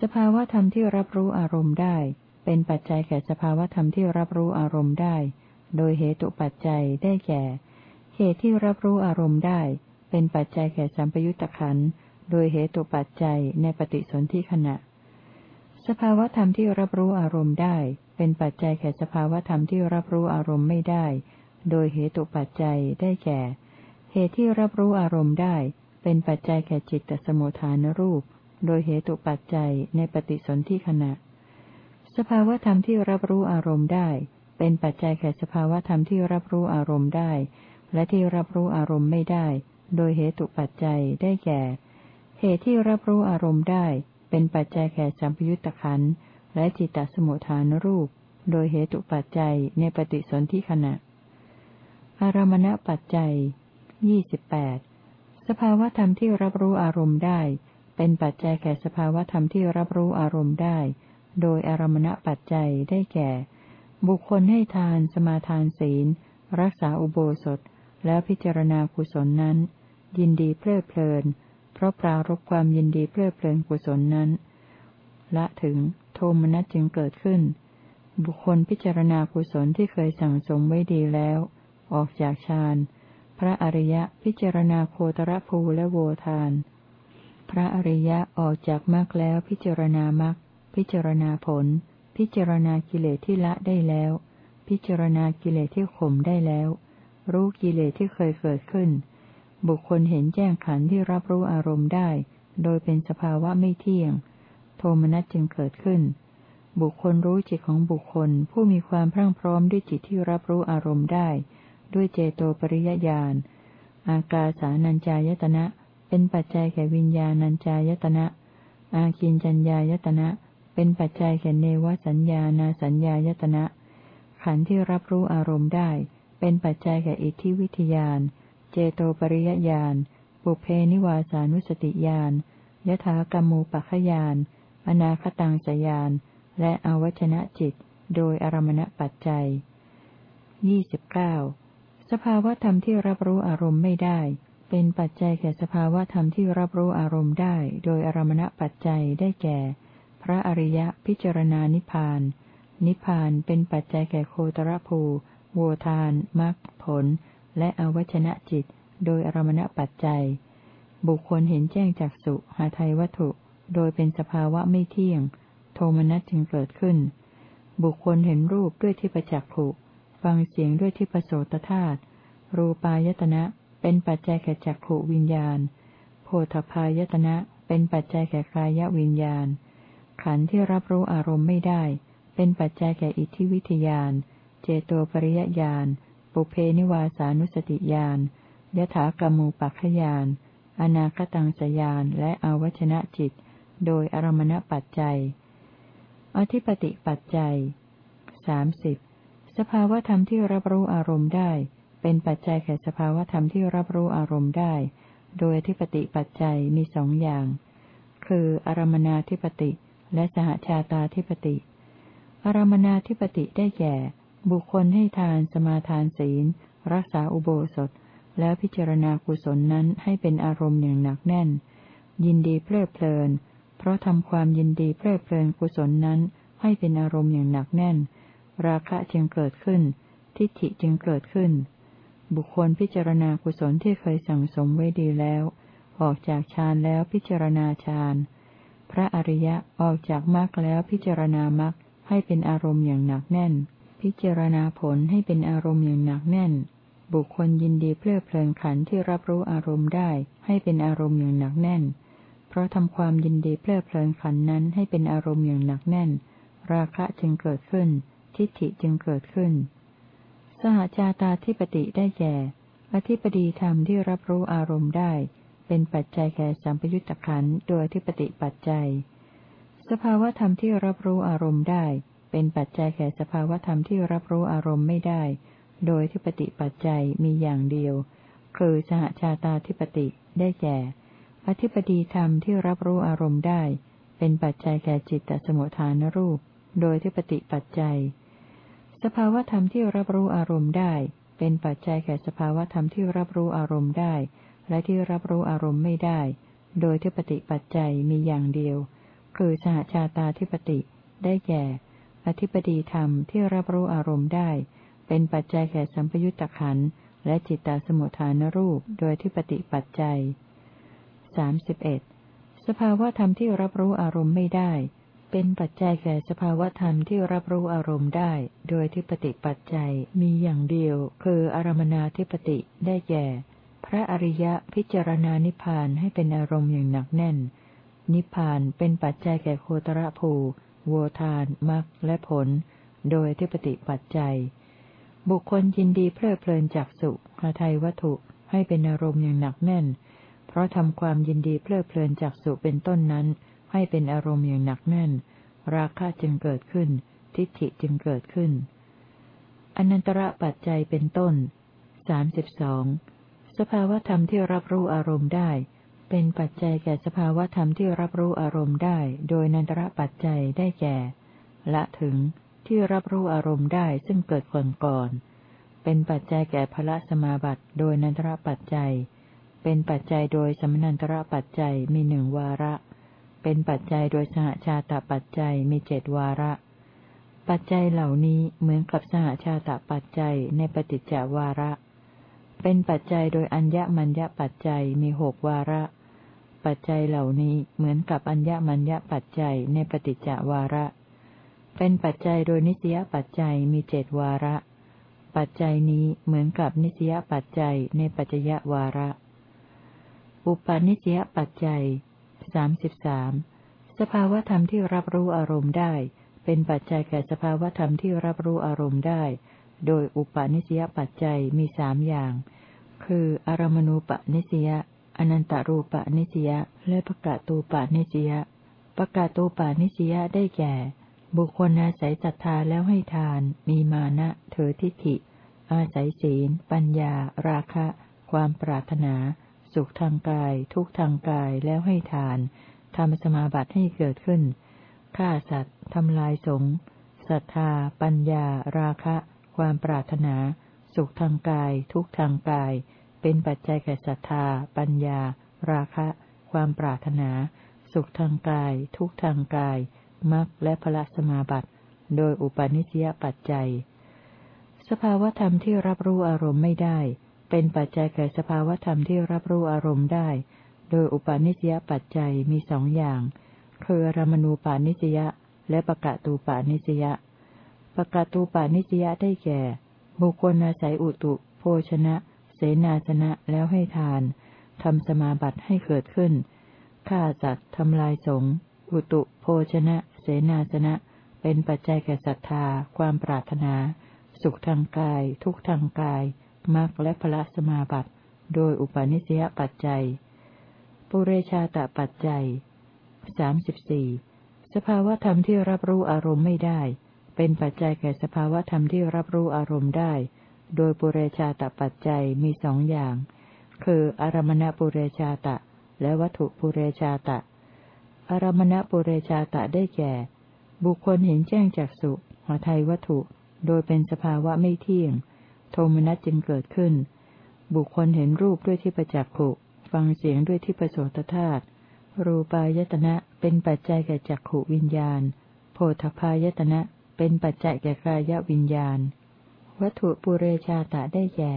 สภาวธรรมที่รับรู้อารมณ์ได้ เป็นปัจจัยแก่สภาวธรรมที่รับรู้อารมณ์ได้ โดยเหตุปัจจัยได้แก่ เหตุที่รับรู้อารมณ์ได้ เป็นปัจจัยแก่สัมปยุตตะขันโดยเหตุปัจจัยในปฏิสนธิขณะ สภาวธรรมที่รับรู้อารมณ์ได้ เป็นปัจจัยแก่สภาวธรรมที่รับรู้อารมณ์ไม่ได้ โดยเหตุปัจจัยได้แก่ เหตุที่รับรู้อารมณ์ได้ เป็นปัจจัยแก่จิตตสมุทฐานรูป โดยเหตุปัจจัยในปฏิสนธิขณะ สภาวธรรมที่รับรู้อารมณ์ได้ เป็นปัจจัยแก่สภาวธรรมที่รับรู้อารมณ์ได้ และที่รับรู้อารมณ์ไม่ได้ โดยเหตุปัจจัยได้แก่ เหตุที่รับรู้อารมณ์ได้ เป็นปัจจัยแก่สัมปยุตตะขันธ์ และจิตตสมุทฐานรูป โดยเหตุปัจจัยในปฏิสนธิขณะ อารมณปัจจัยยี่สิบแปดสภาวธรรมที่รับรู้อารมณ์ได้ เป็นปัจจัยแก่สภาวธรรมที่รับรู้อารมณ์ได้ โดยอารมณปัจจัยได้แก่ บุคคลให้ทาน สมาทานศีล รักษาอุโบสถ แล้วพิจารณากุศลนั้น ยินดีเพลิดเพลิน เพราะปรารบความยินดีเพลิดเพลินกุศลนั้น ละถึง โทมนัสจึงเกิดขึ้น บุคคลพิจารณากุศลที่เคยสั่งสมไว้ดีแล้ว ออกจากฌาน พระอริยะพิจารณาโคตรภูและโวทาน พระอริยะออกจากมรรคแล้วพิจารณามรรค พิจารณาผล พิจารณากิเลสที่ละได้แล้ว พิจารณากิเลสที่ข่มได้แล้ว รู้กิเลสที่เคยเกิดขึ้น บุคคลเห็นแจ้งขันที่รับรู้อารมณ์ได้ โดยเป็นสภาวะไม่เที่ยง ทมนัสจึงเกิดขึ้น บุคคลรู้จิตของบุคคลผู้มีความพรั่งพร้อมด้วยจิตที่รับรู้อารมณ์ได้ ด้วยเจโตปริยญาณ อากาสานัญจายตนะ เป็นปัจจัยแก่วิญญาณัญจายตนะ อากินจัญญายตนะ เป็นปัจจัยแก่เนวสัญญานาสัญญายตนะ ขันธ์ที่รับรู้อารมณ์ได้ เป็นปัจจัยแก่อิทธิวิทยาน เจโตปริยญาณ ปุเพนิวาสานุสติญาณยถากรรมูปัคขยาน อนาคตังสยาน และอวัชนะจิต โดยอารมณปัจจัยยี่สิบเก้าสภาวธรรมที่รับรู้อารมณ์ไม่ได้ เป็นปัจจัยแก่สภาวธรรมที่รับรู้อารมณ์ได้ โดยอารมณปัจจัยได้แก่ พระอริยะพิจารณานิพาน นิพานเป็นปัจจัยแก่โคตรภูโวทานมรรคผล และอวัชนะจิต โดยอารมณปัจจัย บุคคลเห็นแจ้งจากสุหาไทยวัตถุ โดยเป็นสภาวะไม่เที่ยง โทมนัสจึงเกิดขึ้น บุคคลเห็นรูปด้วยที่ประจักษ์ผูฟังเสียงด้วยที่ประโสตธาตุรูปายตนะเป็นปัจจัยแก่จักขวิญญาณ โพธพายตนะเป็นปัจจัยแก่กายวิญญาณ ขันธ์ที่รับรู้อารมณ์ไม่ได้ เป็นปัจจัยแก่อิทธิวิทยาน เจโตปริยญาณ ปุเพนิวาสานุสติญาณยถากรรมูปัคขยานอนาคตังสยานและอวชนะจิต โดยอารมณปัจจัย อธิปติปัจจัยสามสิบสภาวธรรมที่รับรู้อารมณ์ได้ เป็นปัจจัยแก่สภาวธรรมที่รับรู้อารมณ์ได้ โดยอธิปติปัจจัยมีสองอย่าง คืออารมณนาธิปติ และสหชาตาธิปติ อารมณนาธิปติได้แก่ บุคคลให้ทานสมาทานศีล รักษาอุโบสถ แล้วพิจารณากุศลนั้นให้เป็นอารมณ์อย่างหนักแน่น ยินดีเพลิดเพลิน เพราะทำความยินดีเพลิดเพลินกุศลนั้น ให้เป็นอารมณ์อย่างหนักแน่น ราคะจึงเกิดขึ้น ทิฏฐิจึงเกิดขึ้น บุคคลพิจารณากุศลที่เคยสั่งสมไว้ดีแล้ว ออกจากฌานแล้วพิจารณาฌานพระอริยะออกจากมรรคแล้วพิจารณามรรคให้เป็นอารมณ์อย่างหนักแน่น พิจารณาผลให้เป็นอารมณ์อย่างหนักแน่น บุคคลยินดีเพลิดเพลินขันที่รับรู้อารมณ์ได้ ให้เป็นอารมณ์อย่างหนักแน่น เพราะทำความยินดีเพลิดเพลินขันนั้นให้เป็นอารมณ์อย่างหนักแน่น ราคะจึงเกิดขึ้น ทิฏฐิจึงเกิดขึ้น สหจาตาธิปติได้แก่ อธิปดีธรรมที่รับรู้อารมณ์ได้ เป็นปัจจัยแก่สัมปยุตตะขันโดยอธิปติปัจจัย สภาวธรรมที่รับรู้อารมณ์ได้ เป็นปัจจัยแก่สภาวธรรมที่รับรู้อารมณ์ไม่ได้ โดยทิปติปัจจัยมีอย่างเดียว คือสหชาตาธิปติได้แก่ อธิปดีธรรมที่รับรู้อารมณ์ได้ เป็นปัจจัยแก่จิตตสมุทฐานรูป โดยทิปติปัจจัย สภาวธรรมที่รับรู้อารมณ์ได้ เป็นปัจจัยแก่สภาวธรรมที่รับรู้อารมณ์ได้ และที่รับรู้อารมณ์ไม่ได้ โดยทิปติปัจจัยมีอย่างเดียว คือสหชาตาธิปติได้แก่ อธิปดีธรรมที่รับรู้อารมณ์ได้ เป็นปัจจัยแก่สัมปยุตตะขันและจิตตสมุทฐานรูป โดยที่ปฏิปัจจัย สามสิบเอ็ดสภาวธรรมที่รับรู้อารมณ์ไม่ได้ เป็นปัจจัยแก่สภาวธรรมที่รับรู้อารมณ์ได้ โดยที่ปฏิปัจจัยมีอย่างเดียว คืออารมนาธิปติได้แก่ พระอริยะพิจารณานิพพานให้เป็นอารมณ์อย่างหนักแน่น นิพพานเป็นปัจจัยแก่โคตรภูโวทานมรรคและผล โดยที่ปฏิปัจจัย บุคคลยินดีเพลิดเพลินจากสุขไทยวัตถุให้เป็นอารมณ์อย่างหนักแน่น เพราะทำความยินดีเพลิดเพลินจากสุเป็นต้นนั้น ให้เป็นอารมณ์อย่างหนักแน่น ราคะจึงเกิดขึ้น ทิฏฐิจึงเกิดขึ้น อนันตระปัจจัยเป็นต้นสามสิบสองสภาวธรรมที่รับรู้อารมณ์ได้ เป็นปัจจัยแก่สภาวธรรมที่รับรู้อารมณ์ได้ โดยนันตระปัจจัยได้แก่ ละถึงที่รับรู้อารมณ์ได้ซึ่งเกิดก่อนก่อน เป็นปัจจัยแก่พระสมาบัติโดยนันทระปัจจัย เป็นปัจจัยโดยสมนันตระปัจจัยมีหนึ่งวาระ เป็นปัจจัยโดยสหชาตปัจจัยมีเจดวาระ ปัจจัยเหล่านี้เหมือนกับสหชาตปัจจัยในปฏิจจวาระ เป็นปัจจัยโดยอัญญมัญญปัจจัยมีหกวาระ ปัจจัยเหล่านี้เหมือนกับอัญญมัญญปัจจัยในปฏิจจวาระ เป็นปัจจัยโดยนิสยปัจจัยมีเจดวาระ ปัจจัยนี้เหมือนกับนิสยปัจจัยในปัจจยวาระ อุปาณิสยปัจจัยสามสิบสามสภาวธรรมที่รับรู้อารมณ์ได้ เป็นปัจจัยแก่สภาวธรรมที่รับรู้อารมณ์ได้ โดยอุปาณิสยปัจจัยมีสามอย่าง คืออารมณูปนิสยอนันตารูปนิสยและปะกะตูปนิสยปะกะตูปนิสยได้แก่ บุคคลอาศัยศรัทธาแล้วให้ทาน มีมานะเถอทิฏฐิ อาศัยศีล ปัญญา ราคะ ความปรารถนา สุขทางกาย ทุกทางกายแล้วให้ทานทำสมาบัติให้เกิดขึ้นฆ่าสัตว์ทำลายสงศรัทธา ปัญญา ราคะ ความปรารถนา สุขทางกาย ทุกทางกาย เป็นปัจจัยแก่ศรัทธา ปัญญา ราคะ ความปรารถนา สุขทางกาย ทุกทางกายมรรคและพระสมาบัติ โดยอุปาณิสยปัจจัย สภาวธรรมที่รับรู้อารมณ์ไม่ได้ เป็นปัจจัยแก่สภาวธรรมที่รับรู้อารมณ์ได้ โดยอุปาณิสยปัจจัยมีสองอย่าง คือรมณูปาณิสยาและปะกะตูปาณิสยาปะกะตูปาณิสยาได้แก่ บุคคลอาศัยอุตุ โภชนะ เสนาสนะแล้วให้ทานทำสมาบัติให้เกิดขึ้นฆ่าสัตว์ทำลายสงอุตุ โภชนะ เสนาสนะ เป็นปัจจัยแก่ศรัทธา ความปรารถนา สุขทางกาย ทุกทางกาย มรรคและพละสมาบัติ โดยอุปาณิสยปัจจัย ปุเรชาตปัจจัยสามสิบสี่สภาวธรรมที่รับรู้อารมณ์ไม่ได้ เป็นปัจจัยแก่สภาวธรรมที่รับรู้อารมณ์ได้ โดยปุเรชาตปัจจัยมีสองอย่าง คืออารมณปุเรชาตะ และวัตถุปุเรชาตะ อารมณปุเรชาตะได้แก่ บุคคลเห็นแจ้งจากสุหาไทยวัตถุ โดยเป็นสภาวะไม่เที่ยง โทมนัสจึงเกิดขึ้น บุคคลเห็นรูปด้วยที่ประจักขุฟังเสียงด้วยที่ประโสตธาตุรูปายตนะเป็นปัจจัยแก่จักขวิญญาณ โพธพายตนะเป็นปัจจัยแก่กายวิญญาณ วัตถุปุเรชาตะได้แก่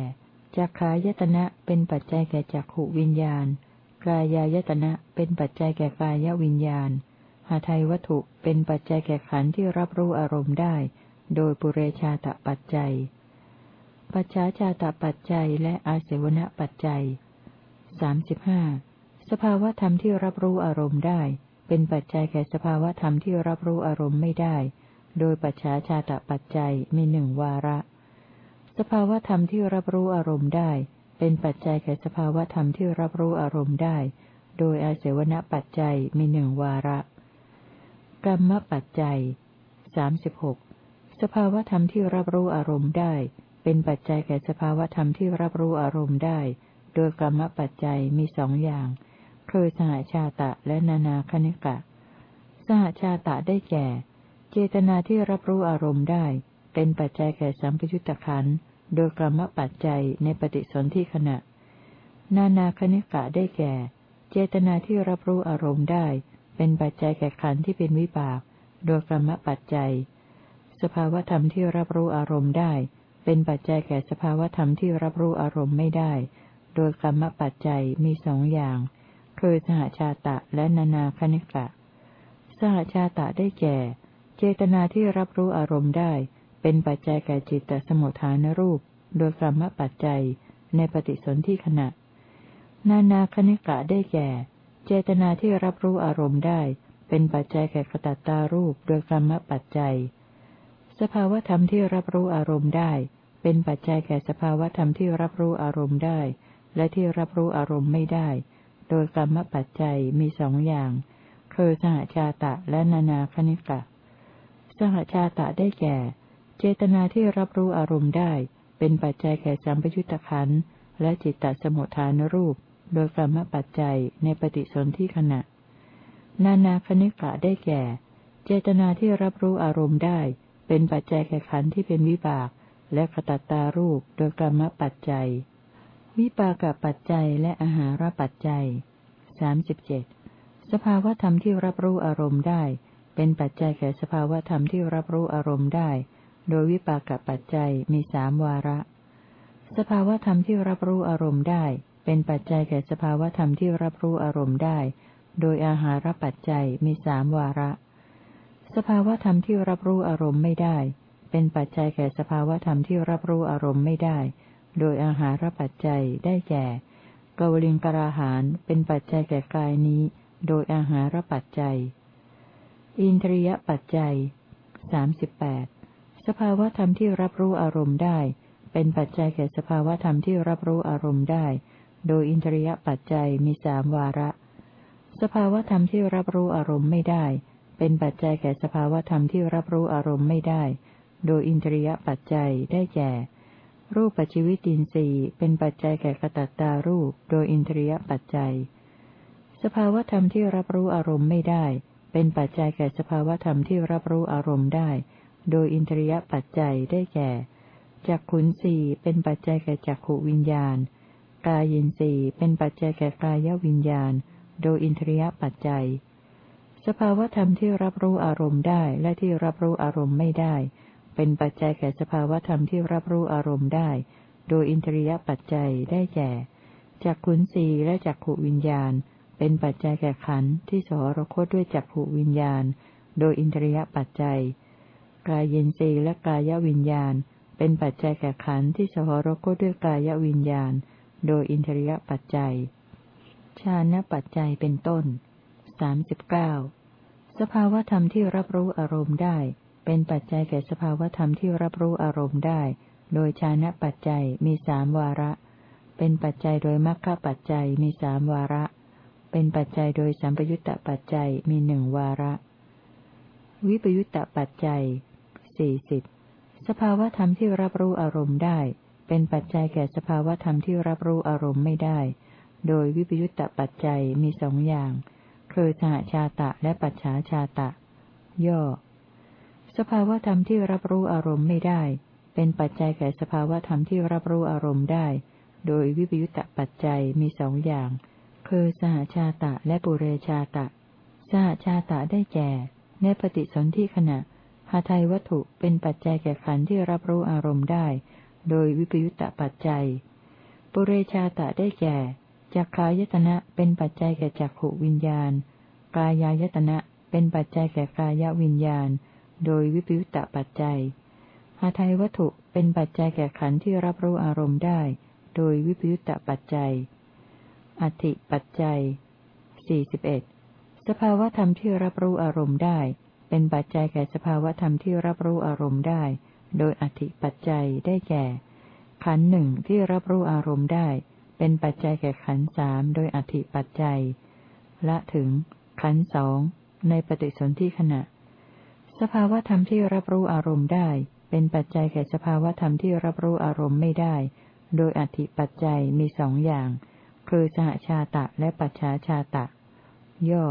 จักขายตนะเป็นปัจจัยแก่จักขวิญญาณ กายายตนะเป็นปัจจัยแก่กายวิญญาณ หาไทยวัตถุเป็นปัจจัยแก่ขันธ์ที่รับรู้อารมณ์ได้ โดยปุเรชาตะปัจจัย ปัจฉาชาตปัจจัยและอาเสวณปัจจัยสามสิบห้าสภาวธรรมที่รับรู้อารมณ์ได้ เป็นปัจจัยแก่สภาวธรรมที่รับรู้อารมณ์ไม่ได้ โดยปัจฉาชาตปัจจัยมีหนึ่งวาระ สภาวธรรมที่รับรู้อารมณ์ได้ เป็นปัจจัยแก่สภาวธรรมที่รับรู้อารมณ์ได้ โดยอาเสวณปัจจัยมีหนึ่งวาระกรรมปัจจัยสามสิบหกสภาวธรรมที่รับรู้อารมณ์ได้ เป็นปัจจัยแก่สภาวธรรมที่รับรู้อารมณ์ได้ โดยกรรมปัจจัยมีสองอย่าง คือสหชาตะและนานาคณิกะ สหชาตะได้แก่ เจตนาที่รับรู้อารมณ์ได้ เป็นปัจจัยแก่สัมปยุตตะขันโดยกรรมปัจจัยในปฏิสนธิขณะ นานาคณิกะได้แก่ เจตนาที่รับรู้อารมณ์ได้ เป็นปัจจัยแก่ขันที่เป็นวิบาก โดยกรรมปัจจัย สภาวธรรมที่รับรู้อารมณ์ได้ เป็นปัจจัยแก่สภาวธรรมที่รับรู้อารมณ์ไม่ได้ โดยกรรมปัจจัยมีสองอย่าง คือสหชาตะและนานาคณิกะ สหชาตะได้แก่ เจตนาที่รับรู้อารมณ์ได้ เป็นปัจจัยแก่จิตตสมุทฐานรูป โดยกรรมปัจจัยในปฏิสนธิขณะ นานาคณิกะได้แก่ เจตนาที่รับรู้อารมณ์ได้ เป็นปัจจัยแก่กตัตตารูป โดยกรรมปัจจัย สภาวธรรมที่รับรู้อารมณ์ได้ เป็นปัจจัยแก่สภาวธรรมที่รับรู้อารมณ์ได้ และที่รับรู้อารมณ์ไม่ได้ โดยกรรมปัจจัยมีสองอย่าง คือสหชาตะและนานาคณิกะ สหชาตะได้แก่ เจตนาที่รับรู้อารมณ์ได้ เป็นปัจจัยแก่สัมปยุตตะขันและจิตตสมุทฐานรูป โดยกรรมปัจจัยในปฏิสนธิขณะ นานาคณิกะได้แก่ เจตนาที่รับรู้อารมณ์ได้ เป็นปัจจัยแก่ขันที่เป็นวิบาก และขตัตตารูปโดยกรรมปัจจัย วิปากปัจจัยและอาหารปัจจัยสามสิบเจ็ดสภาวธรรมที่รับรู้อารมณ์ได้ เป็นปัจจัยแก่สภาวธรรมที่รับรู้อารมณ์ได้ โดยวิปากปัจจัยมีสามวาระ สภาวธรรมที่รับรู้อารมณ์ได้ เป็นปัจจัยแก่สภาวธรรมที่รับรู้อารมณ์ได้ โดยอาหารปัจจัยมีสามวาระ สภาวธรรมที่รับรู้อารมณ์ไม่ได้ เป็นปัจจัยแก่สภาวธรรมที่รับรู้อารมณ์ไม่ได้ โดยอาหารปัจจัยได้แก่กวลิงกราหารเป็นปัจจัยแก่กายนี้ โดยอาหารปัจจัย อินทรียปัจจัยสามสิบแปดสภาวธรรมที่รับรู้อารมณ์ได้ เป็นปัจจัยแก่สภาวธรรมที่รับรู้อารมณ์ได้ โดยอินทรียปัจจัยมีสามวาระ สภาวธรรมที่รับรู้อารมณ์ไม่ได้ เป็นปัจจัยแก่สภาวธรรมที่รับรู้อารมณ์ไม่ได้ โดยอินทรียปัจจัยได้แก่ รูปปัจจิวิตินทรีย์เป็นปัจจัยแก่กตัตตารูป โดยอินทรียปัจจัย สภาวธรรมที่รับรู้อารมณ์ไม่ได้ เป็นปัจจัยแก่สภาวธรรมที่รับรู้อารมณ์ได้ โดยอินทรียปัจจัยได้แก่จักขุนสีเป็นปัจจัยแก่จักขวิญญาณ กายินสีเป็นปัจจัยแก่กายวิญญาณ โดยอินทรียปัจจัย สภาวธรรมที่รับรู้อารมณ์ได้และที่รับรู้อารมณ์ไม่ได้ เป็นปัจจัยแก่สภาวธรรมที่รับรู้อารมณ์ได้ โดยอินทรียปัจจัยได้แก่จักขุนสีและจักขวิญญาณ เป็นปัจจัยแก่ขันธ์ที่สหรคตด้วยจักขวิญญาณ โดยอินทรียปัจจัย กายเย็นสีและกายวิญญาณ เป็นปัจจัยแก่ขันธ์ที่สหรคตด้วยกายวิญญาณ โดยอินทรียปัจจัยชานะปัจจัยเป็นต้นสามสิบเก้าสภาวธรรมที่รับรู้อารมณ์ได้ เป็นปัจจัยแก่สภาวธรรมที่รับรู้อารมณ์ได้ โดยชานะปัจจัยมีสามวาระ เป็นปัจจัยโดยมรรคปัจจัยมีสามวาระ เป็นปัจจัยโดยสัมปยุตตปัจจัยมีหนึ่งวาระ วิปยุตตปัจจัยสี่สิบสภาวธรรมที่รับรู้อารมณ์ได้ เป็นปัจจัยแก่สภาวธรรมที่รับรู้อารมณ์ไม่ได้ โดยวิปยุตตปัจจัยมีสองอย่าง คือสหชาตะและปัจฉาชาตะ ย่อ สภาวธรรมที่รับรู้อารมณ์ไม่ได้ เป็นปัจจัยแก่สภาวธรรมที่รับรู้อารมณ์ได้ โดยวิปยุตตปัจจัยมีสองอย่าง คือสหชาตะและปุเรชาตะ สหชาตะได้แก่ ในปฏิสนธิขณะหาไทยวัตถุเป็นปัจจัยแก่ขันธ์ที่รับรู้อารมณ์ได้ โดยวิปยุตตปัจจัย ปุเรชาตะได้แก่จักขายตนะเป็นปัจจัยแก่จักขวิญญาณ กายายตนะเป็นปัจจัยแก่กายวิญญาณ โดยวิปยุตตปัจจัยหาไทยวัตถุเป็นปัจจัยแก่ขันธ์ที่รับรู้อารมณ์ได้ โดยวิปยุตตปัจจัย อธิปัจจัยสี่สิบเอ็ดสภาวธรรมที่รับรู้อารมณ์ได้ เป็นปัจจัยแก่สภาวธรรมที่รับรู้อารมณ์ได้ โดยอธิปัจจัยได้แก่ ขันหนึ่งที่รับรู้อารมณ์ได้ เป็นปัจจัยแก่ขันสามโดยอธิปัจจัย ละถึง ขันสองในปฏิสนธิขณะ สภาวธรรมที่รับรู้อารมณ์ได้ เป็นปัจจัยแก่สภาวธรรมที่รับรู้อารมณ์ไม่ได้ โดยอธิปัจจัยมีสองอย่าง คือสหชาตะและปัจฉาชาตะ ย่อ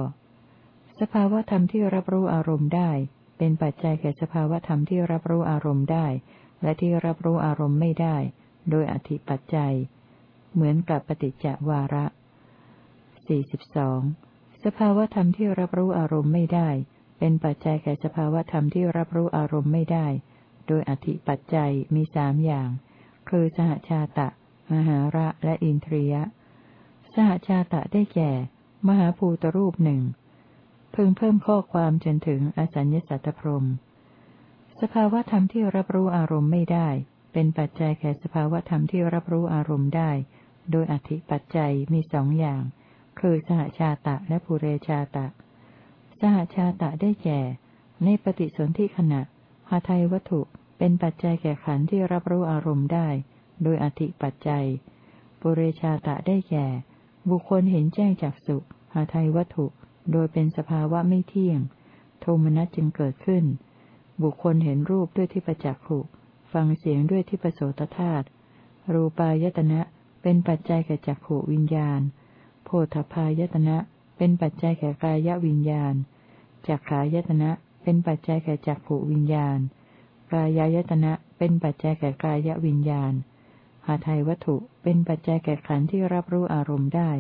สภาวธรรมที่รับรู้อารมณ์ได้ เป็นปัจจัยแก่สภาวธรรมที่รับรู้อารมณ์ได้ และที่รับรู้อารมณ์ไม่ได้ โดยอธิปัจจัย เหมือนกับปฏิจจวาระสี่สิบสองสภาวธรรมที่รับรู้อารมณ์ไม่ได้ เป็นปัจจัยแก่สภาวธรรมที่รับรู้อารมณ์ไม่ได้ โดยอธิปัจจัยมีสามอย่าง คือสหชาตะ มหาระและอินทรียะ สหชาตะได้แก่ มหาภูตรูปหนึ่งเพิ่งเพิ่มข้อความจนถึงอสัญญสัตตพรม สภาวธรรมที่รับรู้อารมณ์ไม่ได้ เป็นปัจจัยแก่สภาวธรรมที่รับรู้อารมณ์ได้ โดยอธิปัจจัยมีสองอย่าง คือสหชาตะและภูเรชาตะ สหชาตะได้แก่ ในปฏิสนธิขณะหาไทยวัตถุเป็นปัจจัยแก่ขันธ์ที่รับรู้อารมณ์ได้ โดยอธิปัจจัย ปุเรชาตะได้แก่ บุคคลเห็นแจ้งจากสุหาไทยวัตถุ โดยเป็นสภาวะไม่เที่ยง โทมนัสจึงเกิดขึ้น บุคคลเห็นรูปด้วยที่ประจักขุฟังเสียงด้วยที่ประโสตธาตุรูปายตนะเป็นปัจจัยแก่จักขวิญญาณ โพธพายตนะ เป็นปัจจัยแก่กายวิญญาณจักขายตนะ เป็นปัจจัยแก่จักขวิญญาณ กายายตนะ เป็นปัจจัยแก่กายวิญญาณ หาไทยวัตถุ เป็นปัจจัยแก่ขันธ์ที่รับรู้อารมณ์ได้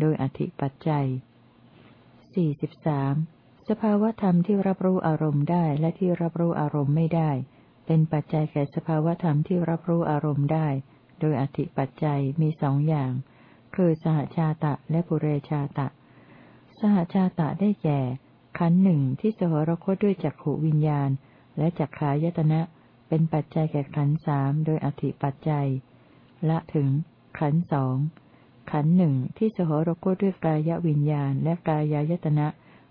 โดยอธิปัจจัยสี่สิบสามสภาวธรรมที่รับรู้อารมณ์ได้และที่รับรู้อารมณ์ไม่ได้ เป็นปัจจัยแก่สภาวธรรมที่รับรู้อารมณ์ได้ โดยอธิปัจจัยมีสองอย่าง คือสหชาตะและปุเรชาตะ หชาตะได้แก่ ขันหนึ่งที่สหรคตด้วยจักขวิญญาณ และจักขายตนะ เป็นปัจจัยแก่ขันสามโดยอธิปัจจัย ละถึง ขันสองขันหนึ่งที่สหรคตด้วยกายวิญญาณ และกายายตนะ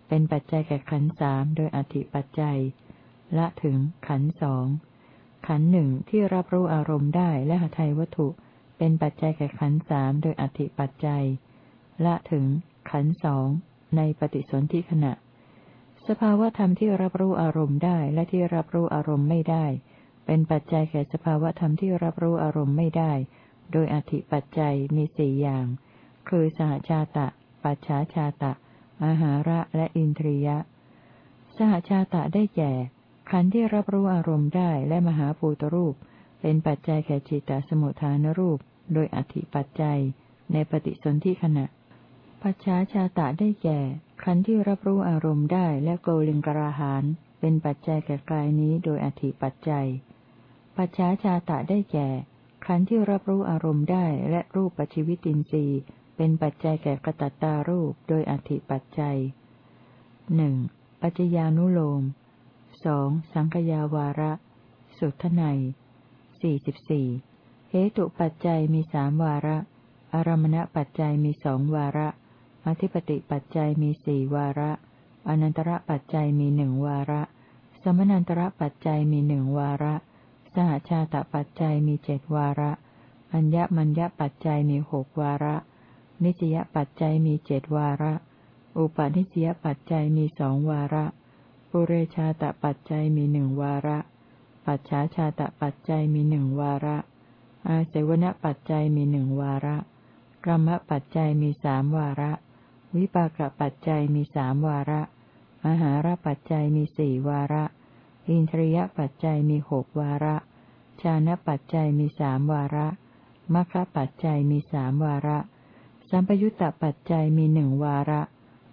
เป็นปัจจัยแก่ขันสามโดยอธิปัจจัย ละถึง ขันสองขันหนึ่งที่รับรู้อารมณ์ได้และหทัยวัตถุ เป็นปัจจัยแก่ขันสามโดยอธิปัจจัย ละถึง ขันสอง ในปฏิสนธิขณะ สภาวธรรมที่รับรู้อารมณ์ได้และที่รับรู้อารมณ์ไม่ได้ เป็นปัจจัยแก่สภาวธรรมที่รับรู้อารมณ์ไม่ได้ โดยอธิปัจจัยมีสี่อย่าง คือสหชาตะ ปัจฉาชาตะ อาหาระและอินทรียะ สหชาตะได้แก่ ขันธ์ที่รับรู้อารมณ์ได้และมหาภูตรูป เป็นปัจจัยแก่จิตตสมุทฐานรูป โดยอธิปัจจัยในปฏิสนธิขณะ ปัจฉาชาตะได้แก่ ขันธ์ที่รับรู้อารมณ์ได้และโกลิงกราหานเป็นปัจจัยแก่กายนี้โดยอธิปัจจัย ปัจฉาชาตะได้แก่ ขันธ์ที่รับรู้อารมณ์ได้และรูปปัจจิวิตินทรีย์เป็นปัจจัยแก่กตัตตารูปโดยอธิปัจจัยหนึ่งปัจจญานุโลมสองสังขยาวาระ สุทไนสสี่สิบสี่เหตุปัจจัยมีสามวาระ อารมณปัจจัยมีสองวาระ อธิปติปัจจัยมีสี่วาระ อนันตระปัจจัยมีหนึ่งวาระ สมนันตระปัจจัยมีหนึ่งวาระ สหชาตปัจจัยมีเจ็ดวาระ อัญญมัญญปัจจัยมีหกวาระ นิจยปัจจัยมีเจ็ดวาระ อุปาณิสยปัจจัยมีสองวาระ ปุเรชาตปัจจัยมีหนึ่งวาระ ปัจฉาชาตปัจจัยมีหนึ่งวาระ อาเสวนปัจจัยมีหนึ่งวาระกรรมปัจจัยมีสามวาระ วิปากปัจจัยมีสามวาระ มหาราปัจจัยมีสี่วาระ อินทรียปัจจัยมีหกวาระ ชานะปัจจัยมีสามวาระมัคคปัจจัยมีสามวาระ สัมปยุตตปัจจัยมีหนึ่งวาระ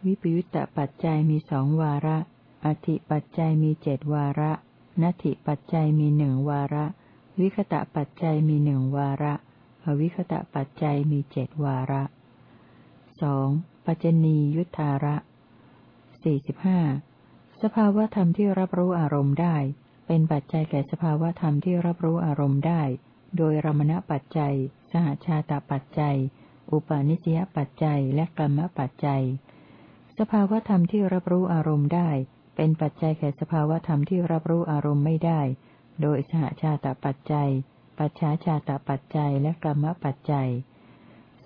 วิปยุตตปัจจัยมีสองวาระอธิปัจจัยมีเจดวาระนัตถิปัจจัยมีหนึ่งวาระ วิคตะปัจจัยมีหนึ่งวาระ อวิคตะปัจจัยมีเจดวาระสอง ปัจจนียุทธาระสี่สิบห้าสภาวธรรมที่รับรู้อารมณ์ได้ เป็นปัจจัยแก่สภาวธรรมที่รับรู้อารมณ์ได้ โดยรมณปัจจัย สหชาตปัจจัย อุปาณิสยปัจจัย และกรรมปัจจัย สภาวธรรมที่รับรู้อารมณ์ได้ เป็นปัจจัยแก่สภาวธรรมที่รับรู้อารมณ์ไม่ได้ โดยสหชาตปัจจัย ปัจฉาชาตปัจจัย และกรรมปัจจัย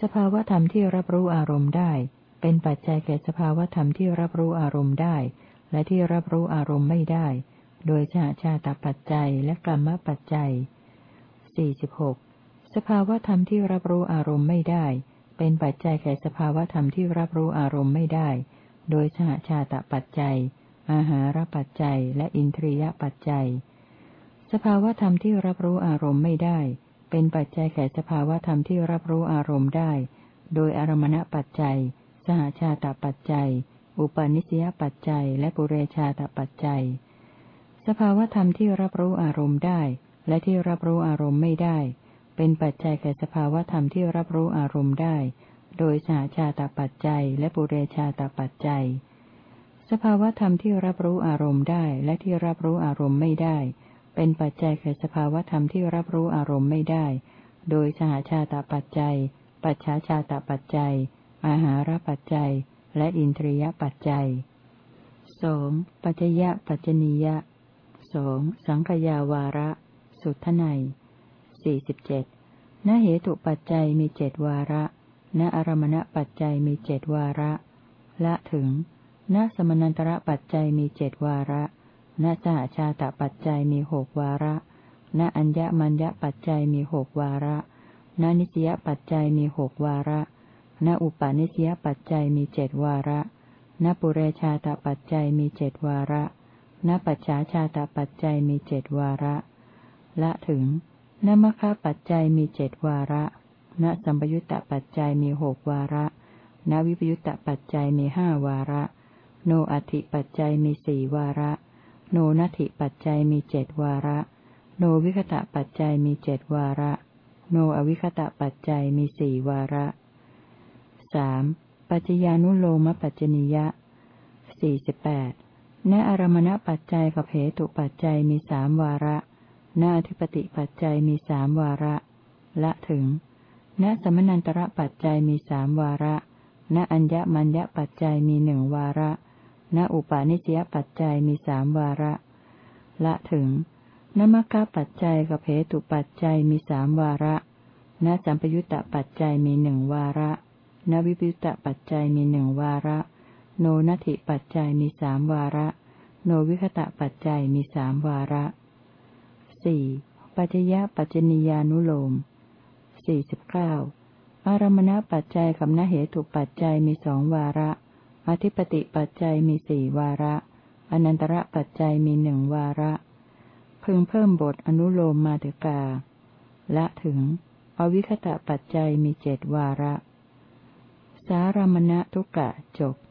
สภาวธรรมที่รับรู้อารมณ์ได้ เป็นปัจจัยแก่สภาวธรรมที่รับรู้อารมณ์ได้ และที่รับรู้อารมณ์ไม่ได้ โดยสหชาตปัจจัยและกรรมปัจจัย 46. สภาวธรรมที่รับรู้อารมณ์ไม่ได้ เป็นปัจจัยแก่สภาวธรรมที่รับรู้อารมณ์ไม่ได้ โดยสหชาตปัจจัย อาหารปัจจัย และอินทรียปัจจัย สภาวธรรมที่รับรู้อารมณ์ไม่ได้ เป็นปัจจัยแก่สภาวธรรมที่รับรู้อารมณ์ได้ โดยอารมณปัจจัย สหชาตปัจจัย อุปาณิสยปัจจัย และปุเรชาตปัจจัย สภาวธรรมที่รับรู้อารมณ์ได้ และที่รับรู้อารมณ์ไม่ได้ เป็นปัจจัยแก่สภาวธรรมที่รับรู้อารมณ์ได้ โดยสหชาตปัจจัย และปุเรชาตปัจจัย สภาวธรรมที่รับรู้อารมณ์ได้ และที่รับรู้อารมณ์ไม่ได้ เป็นปัจจัยแก่สภาวธรรมที่รับรู้อารมณ์ไม่ได้ โดยสหชาตปัจจัย ปัจฉาชาตปัจจัย อาหารปัจจัย และอินทรียปัจจัยสองปัจจยะปัจจนียะสองสังขยาวาระ สุทไนสี่สิบเจ็ดณเหตุปัจจัยมีเจดวาระ ณอารมณปัจจัยมีเจดวาระ ละถึง ณสมนันตระปัจจัยมีเจดวาระ ณสหชาตปัจจัยมีหกวาระ ณอัญญมัญญปัจจัยมีหกวาระ ณนิสยปัจจัยมีหกวาระ ณอุปาณิสยปัจจัยมีเจดวาระณปุเรชาตปัจจัยมีเจดวาระณปัจฉาชาตปัจจัยมีเจดวาระ ละถึงณมคปัจจัยมีเจดวาระ ณสัมปยุตตปัจจัยมีหกวาระ ณวิปยุตตปัจจัยมีห้าวาระ โนอัติปัจจัยมีสี่วาระ โนนัตถิปัจจัยมีเจ็ดวาระ โนวิคตะปัจจัยมีเจ็ดวาระ โนอวิคตะปัจจัยมีสี่วาระ สามปัจจญานุโลมปัจจนิยะสี่สิบแปดณอารมณปัจจัยกับเหตุปัจจัยมีสามวาระณอธิปติปัจจัยมีสามวาระ ละถึง ณสมนันตระปัจจัยมีสามวาระ ณอัญญมัญญปัจจัยมีหนึ่งวาระ ณอุปาณิสยปัจจัยมีสามวาระ ละถึงนมกะปัจจัยกับเหตุปัจจัยมีสามวาระ ณสัมปยุตตปัจจัยมีหนึ่งวาระ ณวิปยุตตปัจจัยมีหนึ่งวาระ โนนัติปัจจัยมีสามวาระ โนวิคตะปัจจัยมีสามวาระสี่ปัจจยะปัจจนิยานุโลมสี่สิบเก้าอารมณปัจจัยกับนเหตุปัจจัยมีสองวาระ อธิปติปัจจัยมีสี่วาระ อนันตระปัจจัยมีหนึ่งวาระ พึงเพิ่มบทอนุโลมมาติกา ละถึง อวิคตะปัจจัยมีเจ็ดวาระ สารมณะทุกกะจบ